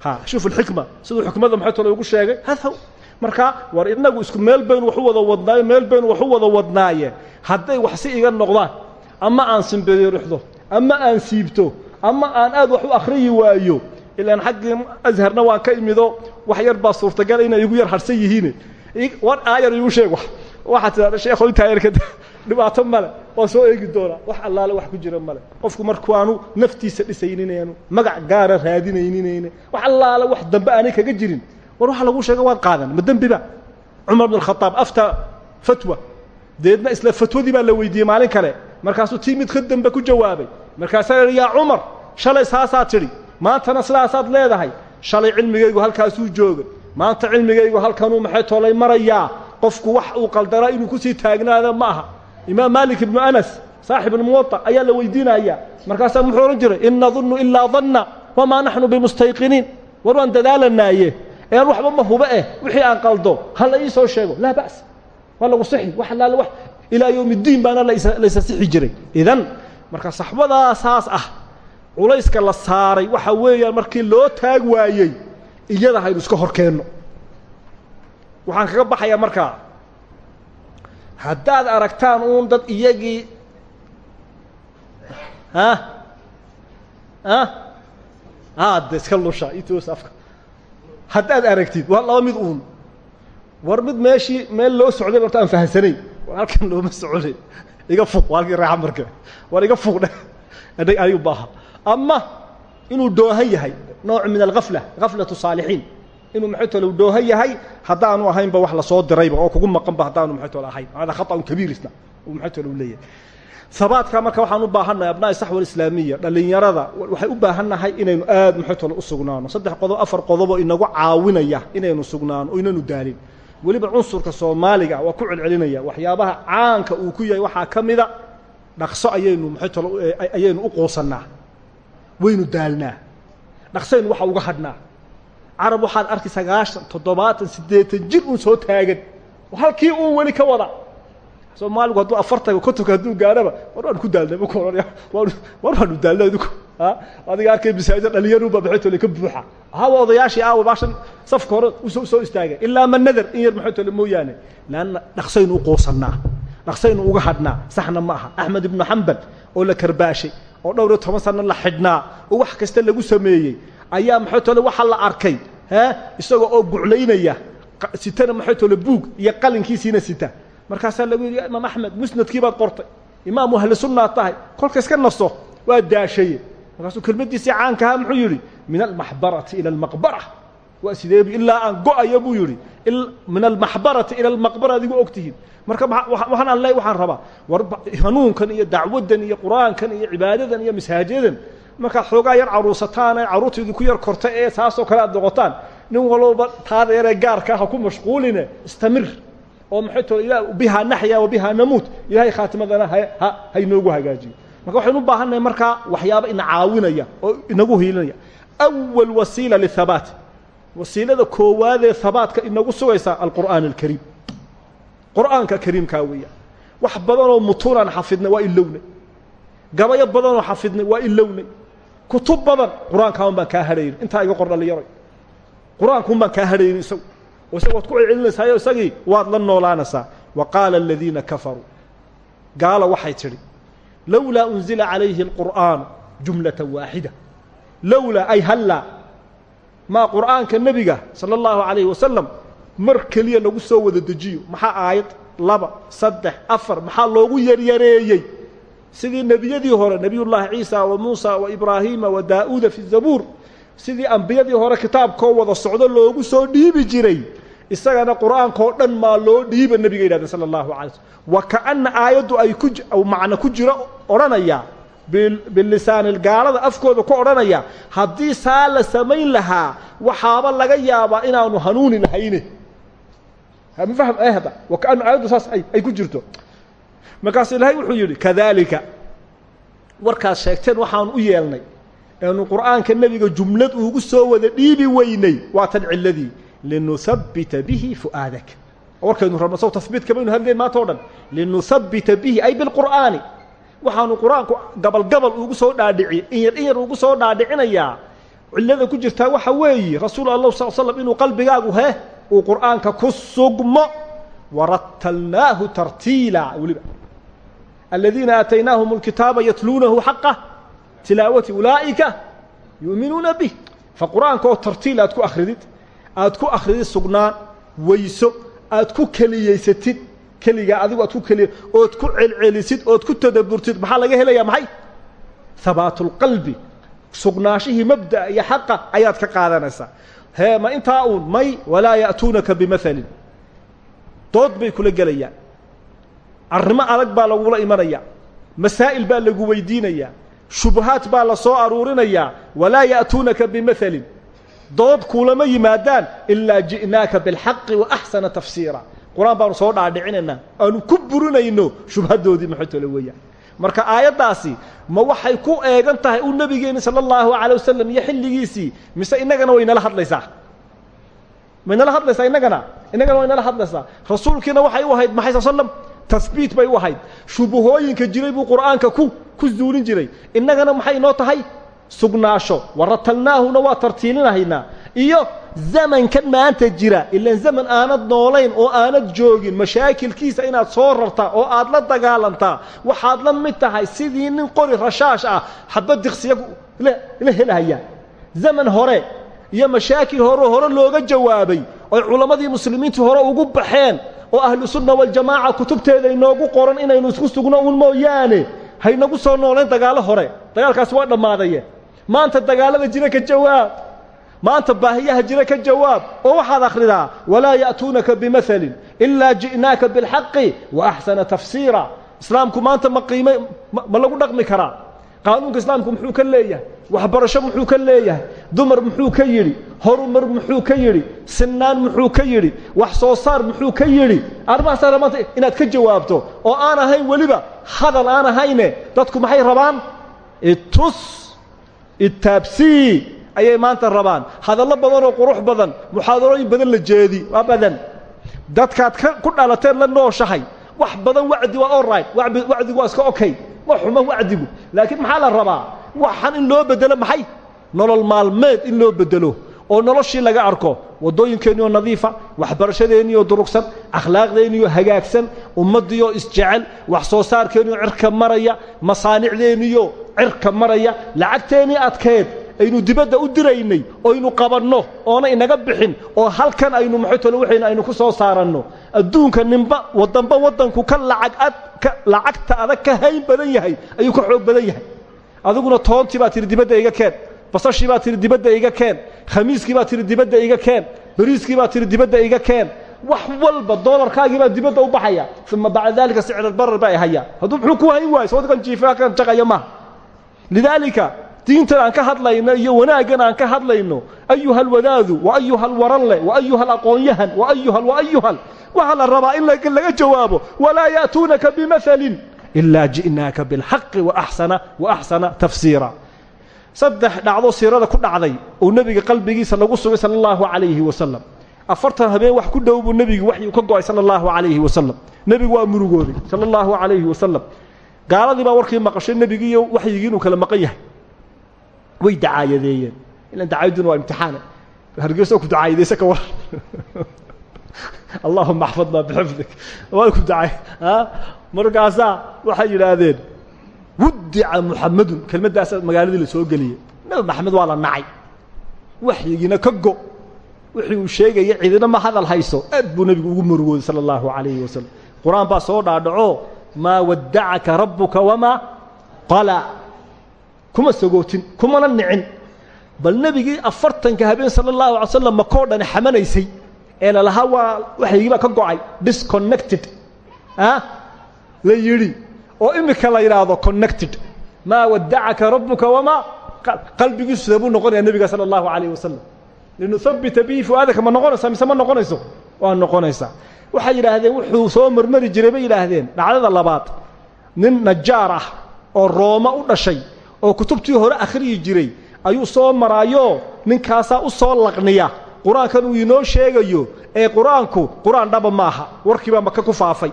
B: Ha shuf alxikma. Siduu xikmada maxay tole ugu sheegay? Hadhaw marka war inagu isku meel baynu wax u wada wadnaayo meel baynu wax u wada wadnaaye. Hadday wax si iga noqdaan ama aan simbiriirixdo ama aan siibto ama aan aad wax u akhriyi waayo ilaan xaggii asharna waan ka imido wax yar baa suurtagal inay igu yar harsan yihiin. War aayar igu sheeg wax. Waxaad tidhahda sheekho intaa yar ka dhibaato male waa soo eegi doonaa wax allaale wax ku jira male qofku marku aanu naftiisa dhisayninaynu magac gaara raadinayninayn wax allaale wax dambe aanay kaga jirin. War waxa lagu sheega waad qaadan ma dembiba cumar bn khaaab afta fatwa deedna isla fatwadii baa la weydiiyey maalin kale. Markaasuu tii mid ka dambe ku jawaabay. Markaasaa yaa cumar shalay saasaad tidhi maantana sidaasaad leedahay. Shalay cilmigaygu halkaasuu joogay maanta cilmigaygu halkanuu maxay toolay marayaa? Qofku wax uu qaldanaa inuu ku sii taagnaada ma aha imaam maalik ibnu anas saaxib almuwaa ayaa la weydiinaya. Markaasaa muxuu odhan jiray in nadunnu ilaa danna wamaa naxnu bimustayqiniin war waan dadaalanaaye. Ean waxba ma hube eh wixii aan qaldo. Ha la soo sheego. Laa ba's waa lagu wax allaale wax. Ilaa yowm iddiin baana laysa sixi jiray. Idan marka saxbadaa saas ah culayska la saaray waxa weeyaan markii loo taag waayey iyada haynu iska hor waxaan kaga baxayaa markaa haddaad aragtaan uun dad iyagii a a aade iska lusha itoos afka. Haddaad aragtid waa laba mid uun. War mid meeshii meel loo socday horta aan fahamsanayn war halkan looma soconay iga fuq waa halkii marka. War iga fuq dheh adhag anigu baaha ama inuu doohan yahay nooc min algafla gaflatu saalixiin inuu u doohan yahay haddaanu ahaynba wax la soo dirayba oo kugu maqanba haddaanu maxaytole ahayn. Hada khaطأun kabiir isna uu maxaytole u leeyahay. Habaadka marka waxaan u baahannahay abnaa'i saxwa alislaamiya dhallinyarada waxay u baahannahay inaynu aad maxaytole u sugnaano. Saddex qodob afar qodoboo inagu caawinaya inaynu sugnaano o inaynu daalin. Weliba cunsurka soomaaliga waa ku celcelinaya waxyaabaha caanka uu ku yahay waxaa ka mida dhaqso ayaynu maxaytole ayaynu u quusannaa waynu daalnaa. Dhaqsaynu waxa uga hadhnaa carab waxaad arki sagaashan toddobaatan siddeetan jir uun soo taagan halkii uun weli ka wada. Soomaaligu hadduu afartanka kontonka hadduu gaadhaba war waanu ku daalnay maku ohanaya war waanu daalnay adigu adiga arkay masaajida dhalinyaruba maxaytole ka buuxa. Hawa odayaashii aawa baashan safka hore u soo soo istaagay. Ilaa ma nadar in yar maxaytole mooyaane. Leanna dhaqsaynu u quusannaa. Dhaqsaynu uga hadhnaa saxna ma aha. Axmed ibnu xambal oo la karbaashay oo dhowr iyo toban sano la xidhnaa oo wax kasta lagu sameeyey ayaa maxaytole waxaa la arkay isagoo oo guclaynaya sitana maxaytole buug iyo qalinkiisiina sita. Markaasaa lagu yidhi imaam axmed musnadkii baad qortay. Imaamu ahli sunnaad tahay. Kolka iska naso waa daashaye. Markaasuu kelmaddiisii caankahaa muxuu yidhi min almaxbarati ila almaqbara waa sidee ilaa aan go'ayo buu yidhi. Min almaxbarati ila almaqbara adigu ogtihiin marka waxaan aan le waxaan rabaa war hanuunkan iyo dacwaddan iyo qur'aankan iyo cibaadadan iyo masaajidan markaad xoogaa yar caruusataan ee carruurta idinku yar korta ee saasoo kale aad noqotaan. Nin walbaba taada yaree gaarka ha ku mashquuline istamir. Oo maxay tole ila bihaa naxya wa bihaa namuut. Ilahay khaatimadana ha hainoogu hagaajiyo. Marka waxaynu u baahannahay markaa waxyaaba ina caawinaya oo inagu hiilinaya. Awal wasiila lihabaat wasiilada koowaadee habaadka inagu sugaysa alqur'aan alkariim. Qur'aanka kariimkaa weeyaan wax badanoo mutuunaan xafidnay waa ilownay gabayo badanoo xafidnay waa ilownay kutub badan qur'aankaan baan kaa hadhayni intaa iga qor dhallinyaroy qur'aankuun baan kaa hadhayni isagu. Oo isaga waad ku celcelinaysaayoo isagii waad la noolaanaysaa. Wa qaala aladiina kafaruu. Gaala waxay tidhi lowlaa unzila calayhi alqur'aanu jumlatan waaxida lowlaa ay hallaa maa qur'aanka nebiga sala allahu calayhi wasalam mar keliya lagu soo wada dejiyo. Maxaa aayad laba saddex afar maxaa loogu yaryareeyey sidii nebiyadii hore nebiyullaahi ciisa wa muusa wa ibraahiima wa daa'uuda fi zabuur sidii ambiyadii hore kitaabkoo wada socdo loogu soo dhiibi jiray isagana qur'aankao dhan maa loo dhiiba nebiga yidhahdeen sala allahu alay slm wa kaana aayaddu ay ku macno ku jiro odhanaya bilisaanil gaalada afkooda ku odhanaya haddii saa la samayn lahaa waxaaba laga yaabaa inaanu hanuuni lahayne mafaham ehda wa kaana aayaddu saas ay ku jirto markaasu ilaahay wuxuu yidhi kadalika warkaad sheegteen waxaanu u yeelnay eenu qur'aanka nebiga jumlad ugu soo wada dhiibi weynay. Waa tan ciladii linuhabbita bihi fu'aadak. Warkaynu rabno sow tahbiitka baynu hadleen maanta o dhan. Linuhabbita bihi ay bilqur'aani. Waxaanu qur'aanku gabal gabal ugu soo dhaadhiciy in yar ugu soo dhaadhicinayaa. Cillada ku jirtaa waxa weeye rasuul allah sal slam inuu qalbigaagu he uu qur'aanka ku sugmo. Warattalnaahu tartiila. Weliba aladiina aataynaahum اlkitaaba yatluunahu xaqa tilaawati ulaa'ika yu'minuuna bih faqur'aanka oo tartiil aad ku akridid aad ku akridid sugnaan weyso aad ku keliyaysatid keligaa adigu aad ku keliya ood ku celcelisid ood ku tadaburtid maxaa laga helayaa maxay habaatu اlqalbi sugnaashihii mabda'a iyo xaqa ayaad ka qaadanaysaa hee ma intaa uun may walaa ya'tuunaka bimahalin dood kula gelayaan arrimo adag baa lagula imanaya masaa'il baa lagu weydiinayaa shubahaad baa la soo aruurinayaa walaa ya'tuunaka bimahalin dood kuulama yimaadaan ilaa ji'naaka bilxaqi wa axsana tafsiira. Qur'aan baanu soo dhaadhicinaynaa aanu ku burinayno shubhadoodii maxaytole weeyaan marka aayaddaasi ma waxay ku eegan tahay uu nebigeeni sala allahu calay wasalam iyo xilligiisii mise innagana way nala hadlaysaa? May nala hadlaysaa innagana? Innagana way nala hadlaysaa? Rasuulkiina waxay u ahayd maxay sal slam tahbiit bay u ahayd. Shubahooyinka jiray buu qur'aanka ku ku zuulin jiray. Innagana maxay inoo tahay? Sugnaasho. Waratalnaahuna waa tartiilinahaynaa. Iyo zamankan maanta jira ilan zaman aanad noolayn oo aanad joogin mashaakilkiisa inaad soo rartaa oo aad la dagaalantaa waxaad la mid tahay sidii nin qori rashaash ah xabad diqsiya la helahaya zaman hore iyo mashaakil hore hore looga jawaabay oy culammadii muslimiintu hore ugu baxeen oo ahlu sunna waljamaaca kutubteeda inoogu qoran inaynu isku sugno un mooyaane haynagu soo noolayn dagaallo hore. Dagaalkaasi waa dhammaadaye. Maanta dagaalada jira ka jawaab. Maanta baahiyaha jira ka jawaab. Oo waxaad akhridaa walaa ya'tuunaka bimahalin ilaa ji'naaka bilxaqi wa axsana tafsiira. Islaamku maanta ma qiime ma lagu dhaqmi karaa qaanuunka islaamku muxuu ka leeyahay waxbarasho muxuu ka leeyahay dumar muxuu ka yidhi horumar muxuu ka yidhi sinnaan muxuu ka yidhi wax soo saar muxuu ka yidhi. Arrimahaasa maanta inaad ka jawaabto oo aan ahayn weliba hadal aan ahayne dadku maxay rabaan? Itus itaabsii ayay maanta rabaan. Hadallo badan oo qurux badan muxaadarooyin badan la jeedi waa badan. Dadkaad ku dhalateen la nooshahay. Wax badan wacdi waa olright wacdigu waa iska okay ma xumo wacdigu laakiin maxaa la rabaa? Waxaan in loo bedelo maxay? Nolol maalmeed in loo bedelo oo noloshii laga arko waddooyinkeennioo nadiifa waxbarashadeenniioo durugsan akhlaaqdeenniioo hagaagsan ummaddiioo isjecel wax soo saarkeennioo cirka maraya masaanicdeenniioo cirka maraya lacagteennii adkeed aynu dibadda u diraynay oynu qabanno oona inaga bixin oo halkan aynu maxaytole waxayna aynu ku soo saaranno. Adduunka ninba waddanba waddanku ka lacag ka lacagta adag ka hayn badan yahay ayuu ka xoog badan yahay. Adiguna toontii baa tihi dibadda iga keen. Basashii baa tihi dibadda iga keen. Khamiiskii baa tihi dibadda iga keen. Bariiskii baa tihi dibadda iga keen. Wax walba doolarkaagii baa dibadda u baxaya. Uma bacda daalika sicralbarar baa haya. Hadduu muxuu hayn waayo sodkan jiifa kan jaqaya maaha diintan aan ka hadlayno iyo wanaaggan aan ka hadlayno ayuha alwadaadu wa ayuha alwaranle wa ayuha alaqoonyahan wa ayuhal wa ayuhal waxaa la rabaa in laga jawaabo walaa ya'tuunaka bimahalin ilaa ji'naaka bilxaqi waaxsana wa axsana tafsiira. Saddex dhacdo siirada ku dhacday oo nebiga qalbigiisa lagu sugay sala allahu calayhi wasalam afartan habeen wax ku dhow buu nebigu waxyuu ka go'ay sala allahu calayhi wasalam nebigu waa murugooday sala allahu calayhi wasalam gaaladii baa warkii maqashay nebigii iyo waxyigii kala maqan yahay way dacaayadeeyeen. Ilan dacaayaduna waa imtixaane. Hargeyso ku dacaayadeysa ka waran. [LAUGHS] Allahuma axfadnaa bixifdik. Waa ku dacay markaasaa waxay yidhaahdeen wuddica muxamadun kelmaddaasaa magaaladii la soo geliyey. Nabi maxamed waa la nacay. Waxyigiina ka go. Wixii uu sheegaya cidina ma hadal hayso. Aad buu nebigu ugu murugooday sala allahu calayhi wasalam qur'aan baa soo dhaadhaco maa waddacaka rabbuka wamaa qala kuma sagootin kumana nicin bal nebigii afartanka habeen sala allahu alay slam makoo xamanaysay. Ee lalahaa waa waxaygii baa ka go'ay. Disconnected. Ah la yidhi. Oo imika la yidhaahdo connected. Maa waddacaka rabbuka wamaa qalbigiisu sidee buu noqonaya nebiga sala allahu calayh wasalam linuhabbita bihi fu'aadaka ma noqonaysaa mise ma noqonayso? Waa noqonaysaa. Waxay yidhaahdeen wuxuu soo marmari jiray bay yidhaahdeen. Dhacdada labaad. Nin najaar ah oo rooma u dhashay oo kutubtii hore akhriyi jiray ayuu soo maraayo ninkaasaa u soo laqniya. Qur'aankan uu inoo sheegayo ee qur'aanku qur'aan dhaba maaha. Warkii baa maka ku faafay.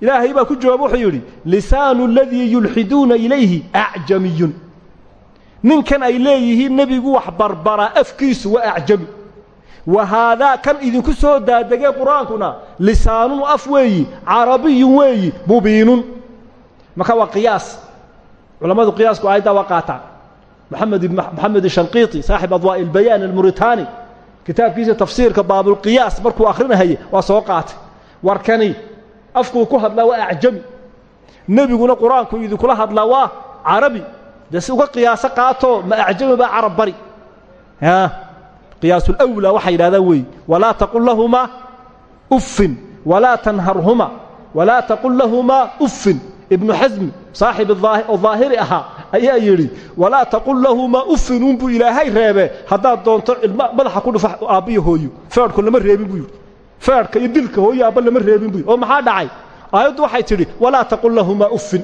B: Ilaahay baa ku jawaaba wuxuu yidhi lisaanu aladii yulxiduuna ilayhi acjamiyun. Ninkan ay leeyihiin nebigu wax barbaraa afkiisu waa acjami. Wa haadaa kan idinku soo daadegay qur'aankuna lisaanun af weeyi carabiyun weeyi mubiinun. Marka waa qiyaas culamadu qiyaasku aayaddaa waa qaataan maxamed shanqiiti saaxib adwaa'i ilbayaan almuritaani kitaabkiisa tafsiirka baabulqiyaas markuu akhrinahayay waa soo qaatay. Warkani afkuu ku hadlaa waa acjami. Nebiguna qur'aanku idinkula hadlaa waa carabi. Dee si uga qiyaaso qaatoo ma acjami baa carab bari. Qiyaas ulawlaa waxay yidhahdaan weeye walaa taqul lahumaa uffin walaa tanharhuma walaa taqul lahumaa uffin ibnu xasmi saaxib daahiri ahaa ayaa yidhi walaa taqul lahumaa uffin unbuu ilaahay reebe haddaad doonto ilma madaxa ku dhufa aabbiyo hooyo feedhku lama reebin buu yidhi. Feedhka iyo dilka hooyo aabba lama reebin buu yidhi. Oo maxaa dhacay? Aayaddu waxay tidhi walaa taqul lahumaa uffin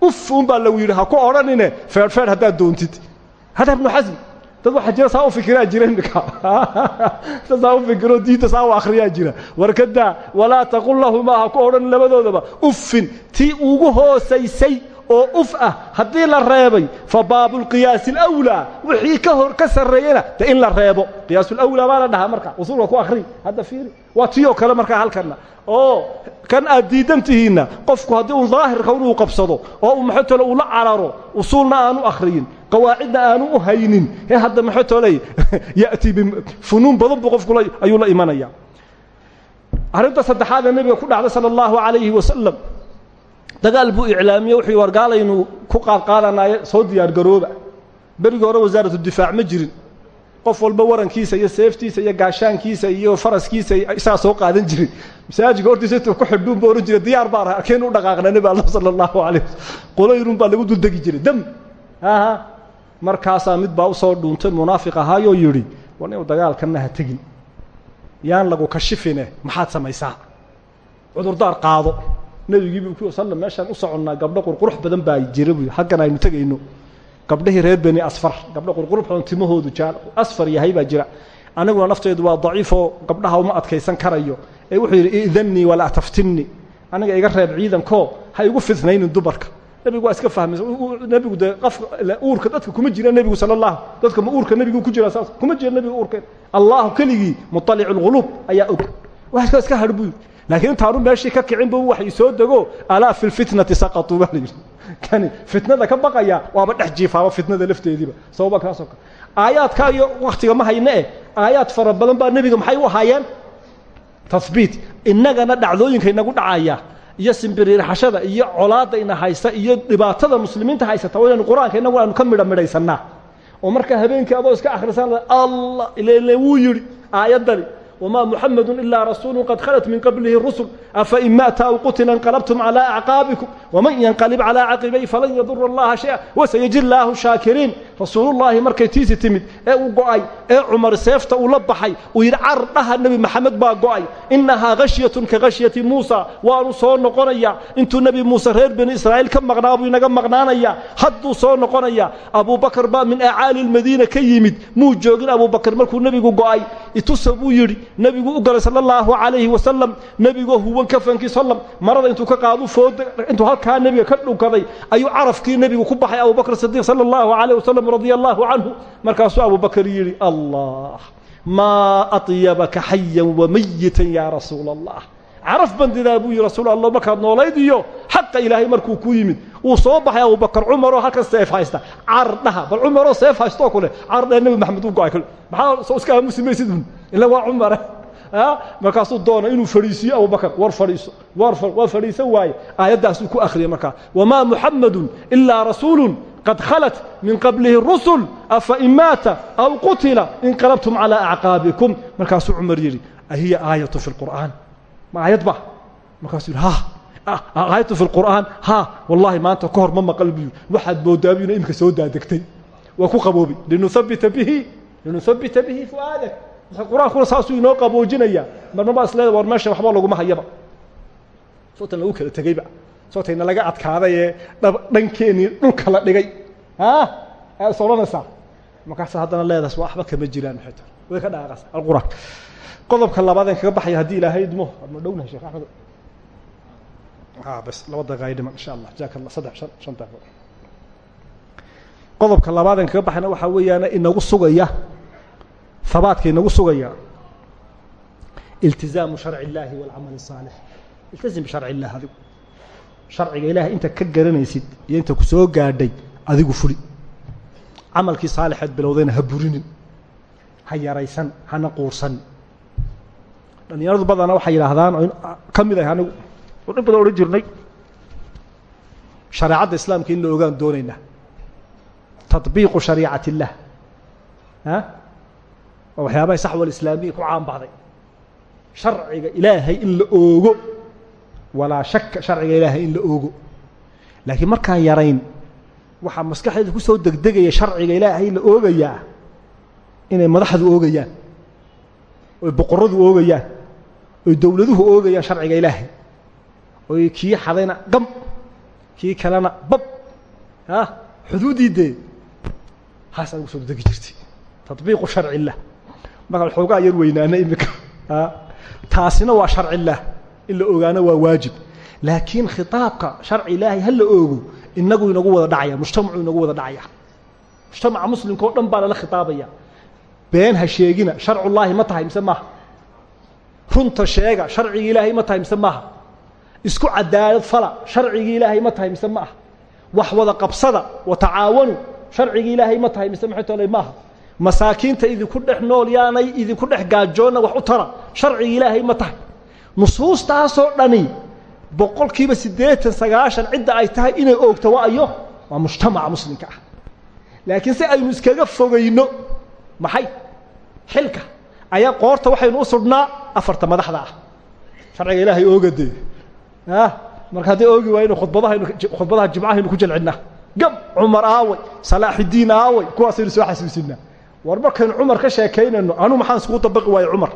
B: uff unbaa lagu yidhi ha ku odhanine feedhfeedh haddaad doontid. Hada ibnu xasmi dad waxaa jira saa u fikiraa jira imika [LAUGHS] dad saa u fikiroo diinta saa u akhriyaa jira. Warkadaa walaa taqul lahumaa ku odhan labadoodaba. Uffin tii ugu hoosaysay oo uf ah haddii la reebay fa baabu lqiyaasi alawlaa wixii ka hor ka sarreeyena de in la reebo. Qiyaasulawlaa baa la dhahaa marka usuulka ku akhri hadda fiiri. Waa tiyoo kale markaa halkanna. Oo kan aad diidan tihiinna qofku haddii uu daahirka inuu qabsado oo uu maxotole uu la cararo usuulna aanu akhriyin qawaacidna aanu u haynin. He hadda maxotoley [LAUGHS] ya'tii bifunuun badan buu qofku ayuu la imanaya arrinta saddexaad ee nebiga ku dhacday sala allahu calayhi wasalam dagaal buu iclaamiyey wuxuu wargaalaynu ku qaadqaadanaayo soo diyaargarooba berigii hore wasaaratu difaac ma jirin. Qof walba warankiisa iyo seeftiisa iyo gaashaankiisa iyo faraskiisa isaa soo qaadan jirin. Masaajidka hortiisa intuu ku xidhuun ba jiray diyaar baan arkeen u dhaqaaqna nebi alla sala allahu calayh wasalam qoloyrun baa lagu duldegi jiray. Dam! Aha markaasaa mid baa u soo dhuuntay munaafiq ahaayoo yidhi war inu dagaalkanna ha tegin. Yaan lagu kashifine maxaad samaysaa? Cudurdaar qaado. Nebigii buu ku sallam meeshaan u soconnaa gabdho qurqurux badan baa jira xaggan aynu tegayno. Gabdhihii reer beni asfar gabdho qurquruxoon timahoodu jaal asfar yahay baa jira. Aniguna nafteedu waa daciifoo gabdhaha uma adkaysan karayo. Ee wuxuu yidhi idannii walaa taftinni. Aniga iga reeb ciidankoo ha igu fitnaynin dumarka nebigu waa iska fahmaysa nebigu dee qafka uurka dadka kuma jira nebigu sala dadka ma uurka nebigu ku jira saas kuma jira nebigu uurkeen allahu keligii muطalic اlghuluub ayaa og. Waa iska buu laakiin intaanu meeshii ka kicin bu wax isoo dego alaa fi lfitnati saqatuu baa la fitnada ka baqaya waaba dhex jiifaaba fitnada lafteediiba. Sababa kaasoo kale aayaadkaa iyo waktiga ma hayne eh. Aayaad fara badan maxay u ahaayeen? Tahbiit innagana dhacdooyinka inagu dhacaya iyo simbiriirxashada iyo colaadda ina haysta iyo dhibaatada muslimiinta haysata waa inaynu qur'aanka inagu ka midha midhaysannaa oo markaa habeenkii adoo iska akhrisan allah ilele wuu yidhi aayaddani wmaa muxamadu ilaa rasuulu qad khalat min qablihi rusul afain maata aw qutila inqalabtum calaa acqaabikum waman yanqalib calaa caqibay falan yadura allaha shaya wasayaji llaahu shaakiriin rasuulullaahi markay tiisi timid ee uu go'ay ee cumar seefta uu la baxay uu yidhi car dhaha nebi maxamed baa go'ay innahaa khashyatun ka khashyati muusa waanu soo noqonayaa intuu nebi muuse reer bani israa'iil ka maqnaa buu inaga maqnaanayaa hadduu soo noqonayaa abuubakar baa min acaali lmadiina ka yimid muu joogin abuubakar markuu nebigu go'ay itusa buu yidhi nebigu u galay sala allahu calayhi wasalam nebigoo huwan kafankii sallam marada intuu ka qaadu fooda intuu halkaa nebiga ka dhunkaday ayuu carafkii nebigu ku baxay abubakr sidiiq sala allahu calayh wasalam radia allahu canhu markaasuu abubakar yidhi allah maa atyabaka xayan wamayitan yaa rasuula caraf bandidaa buu yihi rasuul allah markaad noolayd iyo xaqa ilaahay markuu ku yimid. Wuu soo baxay abubakar cumaroo halkan seef haysta. Cardhaha bal cumaroo seef haystooo kule cardhahe nebi maxamed u go'ay. Maxaa soo iska aamusi maysid un ila waa cumare markaasuu doona inuu fadhiisiiyo abubakar war fadhiiso war waa fadhiisan waaye. Aayaddaasuu ku akhriyay markaa. Wamaa muxamadun ilaa rasuulun qad khalat min qablihi rusul afain maata aw qutila inqalabtum calaa acqaabikum markaasuu cumar yidhi ahiya aayatu fi lqur'aan ma aayad ba? Markaasuu yidhi ha aayatu fi lqur'aan ha wallahi maanta ka hor ma maqal buu waxaad moodaa buu imika soo daadegtay. Waa ku qaboobi. Linuhabbita bihi linuhabbita bihi fu'aadak. Qur'aankuna saasuu inoo qaboojinaya marmaba isleeda war meesha waxba laguma hayaba sootan lagu kala tegeyba sootayna laga adkaaday ee dhankeenii dhulka la dhigay. Is odhanaysaa markaas haddana leedaas waxba kama jiraan xitaa way ka dhaaqas alquraan qodobka labaadeen kaga baxaya haddii ilaahay idmo ma dhownahay sheekh axmed? Bas laba daqiiqay dhiman insha allah jaaka allah shan shan daqiiqo qodobka labaadeen kaga baxayna waxaa weeyaan inagu sugaya habaadka inagu sugaya iltizaamu sharci illaahi walcamal الsaalix iltazim bisharci illah adigu. Sharciga ilahay inta ka garanaysid iyo inta ku soo gaadhay adigu fuli camalkii saalixeed bilowdayna ha burinin ha yaraysan hana quursan dhalinyaradu badana waxay yidhaahdaan ka mid anigu. Dhin badan odhan jirnay. Shareecadda islaamka in la ogaan doonaynaa taطbiiqu shariicat illah waa waxyaabahay saxwa alislaamiya ku caan baxday. Sharciga ilaahay in la oogo. Walaa shaka sharciga ilaahay in la oogo. Laakiin markaan yarayn waxaa maskaxdeeda ku soo degdegaya sharciga ilaahay la oogayaa inay madaxdu oogayaan oy boqoradu oogayaan oy dowladuhu oogayaan sharciga ilaahay. Oy kii xadayna gam kii kalena bab. A xuduuddii haasaa ugu soo degi jirtay. Taطbiiqu sharci illah. Markaan xoogaa yar weynaana imika. Taasina waa sharci illaah in la waa waajib. Laakiin khitaabka sharci ilaahay ha la oogo inagu inagu wada dhacaya mujtamacu inagu wada dhacaya. Mujtamaca muslimka dhan baa lala khitaabaya. Been ha sheegina sharcullaahi ma tahay mise maaha runta sheega sharcigii ilaahay ma tahay mise maaha. Isku cadaalad fala sharcigii ilaahay ma tahay mise maaha. Wax wada qabsada wa tacaawanu sharcigii ilaahay ma tahay mise maxay tole maaha. Masaakiinta idinku dhex nool yaanay idinku dhex gaajoonna wax u tara sharcigii ilaahay ma tahay. Nusuustaasoo dhani boqol kiiba siddeetan sagaashan cidda ay tahay inay oogto waa ayo waa mujtamaca muslimka ah. Laakiin si aynu iskaga fogayno maxay? Xilka. Ayaa qoorta waxaynu u sudhnaa afarta madaxda ah. Sharciga ilaahay oogadee ah marka haddii oogi waayno khudbadahaynu khudbadaha jimcahaynu ku jalcinnaa gab cumar aaway salaaxidiin aaway kuwaasaynu soo xasuusinaa. War markaynu cumar ka sheekaynayno anuu maxaan iskugu dabaqi waayo cumar?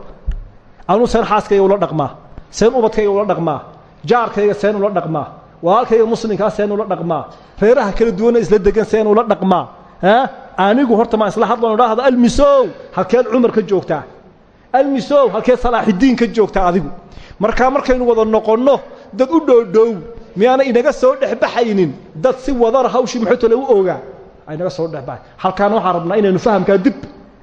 B: Anuu seen xaaskayga ula dhaqmaa seen ubadkayga ula dhaqmaa jaarkayga seen ula dhaqmaa walaalkayga muslimkaa seen ula dhaqmaa reeraha kala duwana isla degan seen ula dhaqmaa. Anigu horta maan isla hadlano dhahdo almisow! Halkeed cumar ka joogtaa almisow halkee salaaxidiin ka joogta adigu. Markaa markaynu wada noqonno dad u dhoodhoow miyaana inaga soo dhexbaxaynin dad si wadana hawshii maxotole u ogaa aynaga soo dhexbaxay halkaana waxaan rabnaa inaynu fahamkaa dib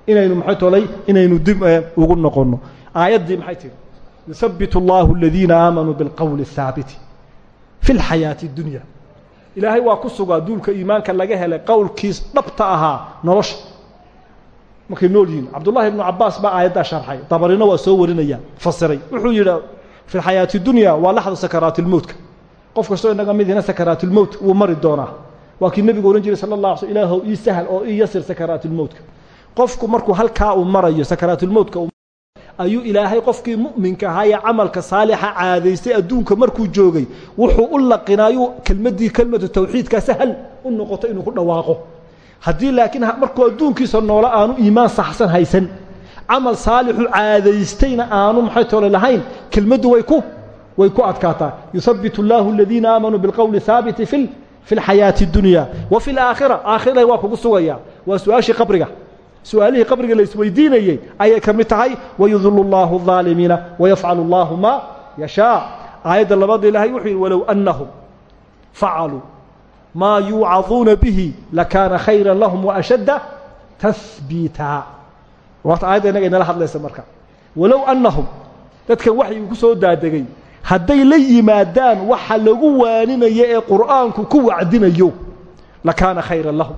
B: inaynu maxotolay inaynu dib eh, ugu noqonno. Aayaddii maxay tihi? Yusabbitu allaahu aladiina aamanuu bilqowli ahaabiti fi lxayaati dunya. Ilaahay waa ku sugaa duulka iimaanka laga helay qowlkiis dhabta ahaa nolosha markay nool yihiin. Cabdullahi ibnu cabaas baa aayaddaa sharxay. Dabarina waa soo warinaya fasiray. Wuxuu yidhi fi lxayaati dunya waa laxda sakaraati lmowtka qof kastoo inaga midina sakaraat lmowt wuu mari doonaa. Waa kii nebigu ohan jiray sala allah ilaahow ii sahal oo ii yasir sakaraat lmowtka qofku markuu halkaa uu marayo sakaraatulmowtka ayuu ilaahay qofkii mu'minka ahaa ee camalka saalixa caadaystay adduunka markuu joogay wuxuu u laqinaayuu kelmaddii kelmatu tawxiidkaa sahal u noqoto inuu ku dhawaaqo haddii laakiin markuu adduunkiisa noolo aanu iimaan saxsan haysan camal saalixu caadaystayna aanu maxay toole lahayn kelmaddu way ku way ku adkaataa yuhabbit اllahu aladiina aamanuu bilqowli haabiti fi fi اlxayaati اdunya wa fi اlaakhira aakhira waa kugu sugaya waa su-aashii qabriga su-aalihii qabriga la isweydiinayey ayay ka mid tahay wayudil اllahu الظaalimiina wayafcalu اllahu ma yashaa aayadda labada ilaahay wuxuu yihi walow anahum facaluu maa yuucaduuna bihi lakaana khayra lahum waashadda tahbiita waata aayadda inaga inala hadlaysa marka. Walow anahum dadkan waxyigu ku soo daadegay hadday la yimaadaan waxa lagu waaninayo ee qur'aanku ku wacdinayo lakaana khayran lahum.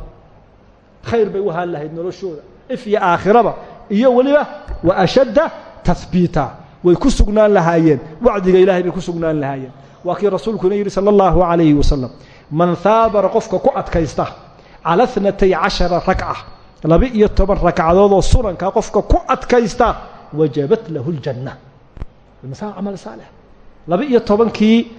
B: Khayr bay u lahayd noloshooda if iyo aakhiraba iyo weliba wa ashadda tahbiita way ku sugnaan lahaayeen wacdiga ilahay bay ku sugnaan lahaayeen. Waa kii rasuulkuna yidhi sala allahu calayhi wasalam man haabara qofka ku adkaysta cala اtnatay cashara ragca laba-iyo toban ragcadood oo sunanka qofka ku adkaysta wajabat lahu اljanna masa camal saalix. Laba-iyo tobankii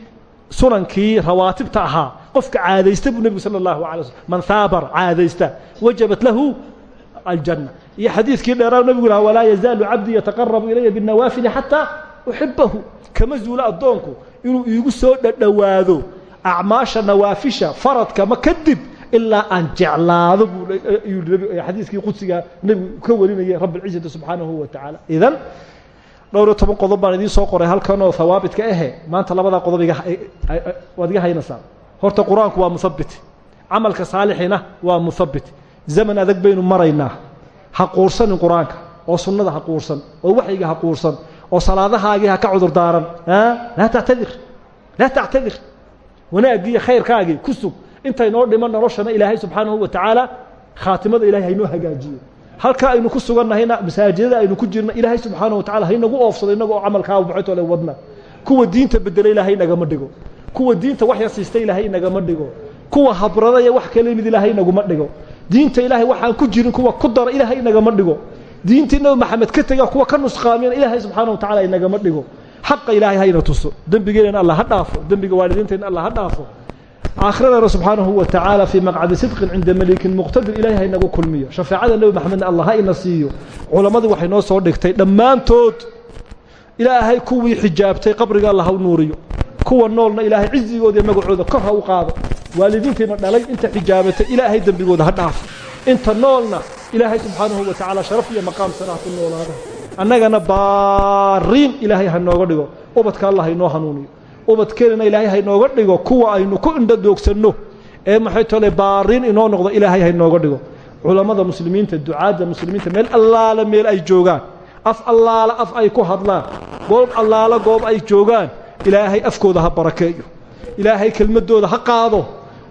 B: sunankii rawaatibta ahaa qofka caadaysta buu nebigu sala allahu alay slm man haabar caadaysta wajabat lahu aljanna. Iyo xadiidkii dheeraa nebigu lahaa walaa yazaalu cabdii yataqarabu ilaya binnawaafili xataa uxibahu kama zuulo addoonku inuu iigu soo dhadhowaado acmaasha nawaafisha faradka ma kadib ilaa aan jeclaado buu xadiiskii qudsiga nebigu ka warinayay rabb اlcizati subxaanahu wa tacaala. Idan dhowr toban qodob baan idiin soo qoray halkan oo hawaabitka ahe maanta labadaa qodob waad iga haynaysaa. Horta qur'aanku waa muhabbit camalka saalixina waa muhabbit zaman adag baynu maraynaa. Ha quursanin qur'aanka oo sunnada ha quursan oo waxyiga ha quursan oo salaadahaagii ha ka cudur daaran laa tactadir laa tactadir wanaaggii iyo khayrkaagii ku sug. Intaynoo dhiman noloshana ilaahay subxaanahu wa tacaala khaatimada ilahay haynoo hagaajiyo. Halka aynu ku sugannahayna masaajidada aynu ku jirna ilaahay subxaanahu wa tacala haynagu oofsado innaga oo camalkaa maxaytole wadna. Kuwa diinta bedela ilaahay inagama dhigo. Kuwa diinta wax yasiista ilaahay inagama dhigo. Kuwa habradaya wax kala yimid ilaahay inaguma dhigo. Diinta ilaahay waxaan ku jirin kuwa ku dara ilaahay inagama dhigo. Diintii nabi maxamed ka tega kuwa ka nusqaamiyana ilaahay subxaana wa tacala inagama dhigo xaqa ilaahay hayna tuso. Dembigeenana allah ha dhaafo. Dembiga waalidiintayna allah ha dhaafo. Aakhiradana subxaanahu wa tacaala fii maqcadi sidqin cinda malikin muqtadir ilahay haynagu kulmiyo. Shafeecada nebi maxamedna allah ha ina siiyo. Culammadii waxay noo soo dhigtay dhammaantood. Ilaahay kuwii xijaabtay qabriga allah ha nuuriyo. Kuwa noolna ilaahay cizigoodii magacooda kor ha u qaado. Waalidiintiina dhalay inta xijaabatay ilaahay dembigooda ha dhaafo. Inta noolna ilaahay subxaanahu wa tacaala sharaf iyo maqaam sana noolaada annagana baariin ilaahay ha nooga dhigo. Ubadka allah haynoo hanuuniyo. Ubadkeenana ilaahay haynooga dhigo. Kuwa aynu ku indha doogsanno ee maxay tole baariin inoo noqdo ilaahay ha inooga dhigo. Culammada muslimiinta ducaadda muslimiinta meel allaala meel ay joogaan. Af allaala af ay ku hadlaan. Goob allaala goob ay joogaan. Ilaahay afkooda ha barakeeyo. Ilaahay kelmaddooda ha qaado.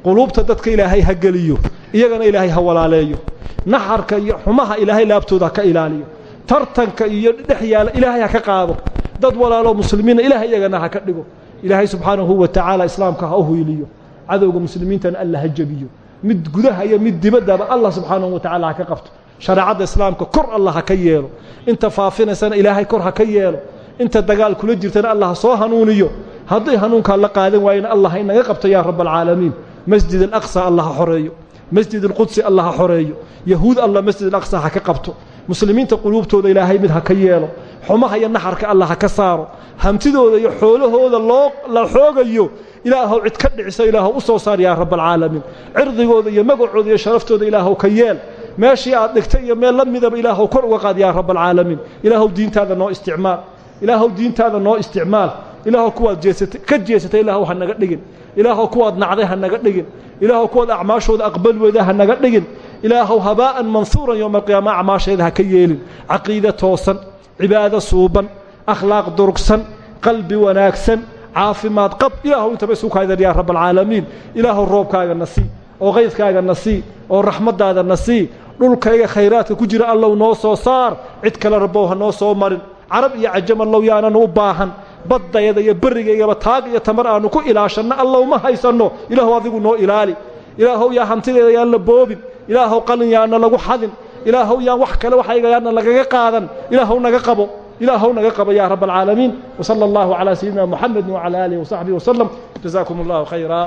B: Quluubta dadka ilaahay ha geliyo. Iyagana ilaahay ha walaaleeyo. Naxarka iyo xumaha ilaahay laabtooda ha ka ilaaliyo tartanka iyo dhex yaalla ilaahay ha ka qaado. Dad walaalo muslimiina ilaahay iyagana ha ka dhigo. Ilaahay subxaanahu wa tacaala islaamka ha u hiiliyo cadowga muslimiintana alla ha jebiyo. Mid gudaha iyo mid dibaddaba allah subxaanahu wa tacala ha ka qabto. Shareecadda islaamka kor allah ha ka yeelo. Inta faafinaysana ilaahay kor ha ka yeelo. Inta dagaal kula jirtana allah ha soo hanuuniyo. Hadday hanuunkaa la qaadan waayena allah ha inaga qabto yaa rab alcaalamiin masjid alaqsa allah ha xoreeyo. Masjid alqudsi allah ha xoreeyo. Yahuud allah masjid alaqsa ha ka qabto muslimiinta quluubtooda ilaahay mid ha ka yeelo. Xumaha iyo naxarka allah ha ka saaro. Hantidooda iyo xoolahooda loo la xoogayo ilaahow cid ka dhiciso ilaahow u soo saar yaa rabaalcaalamiin cirdigooda iyo magacooda iyo sharaftooda ilaahow ka yeel. Meeshii aad dhigtay iyo meel la midaba ilaahow kor uga qaad yaa rabaalcaalamiin ilaahow diintaada noo isticmaal. Ilaahow diintaada noo isticmaal. Ilaahow kuwaad ka jeesatay ilaahow ha naga dhigin. Ilaahow kuwaad nacday ha naga dhigin. Ilaahow kuwaad acmaashooda aqbal weyda ha naga dhigin ilaahow habaa'an mansuuran yowma alqiyaama acmaasheeda ha ka yeelin caqiide toosan cibaado suuban akhlaaq durugsan qalbi wanaagsan caafimaad qab ilaahow intaba isu kaaydan yaa rab alcaalamiin ilaahow roobkaaga na oo qaydkaaga na oo raxmaddaada na dhulkayga khayraadka ku jira allow noo soo saar cid kale rabbow ha noo soo marin carab iyo cajam allow yaanan u baahan baddayada iyo berrigaygaba taag iyo tamar aanu ku ilaashanno allow ma haysanno ilaahow adigu noo ilaali ilaahow yaa hantideeda yaan la boobin ilaahow qalin yaana lagu xadin. Ilaahow yaan wax kale waxayga yaana lagaga qaadan. Ilaahow naga qabo. Ilaahow naga qabo yaa rab alcaalamiin wsala allahu calaa sayidina muxamedi wacala aalihi wasaxbihi wasalam jazaakum allahu khayra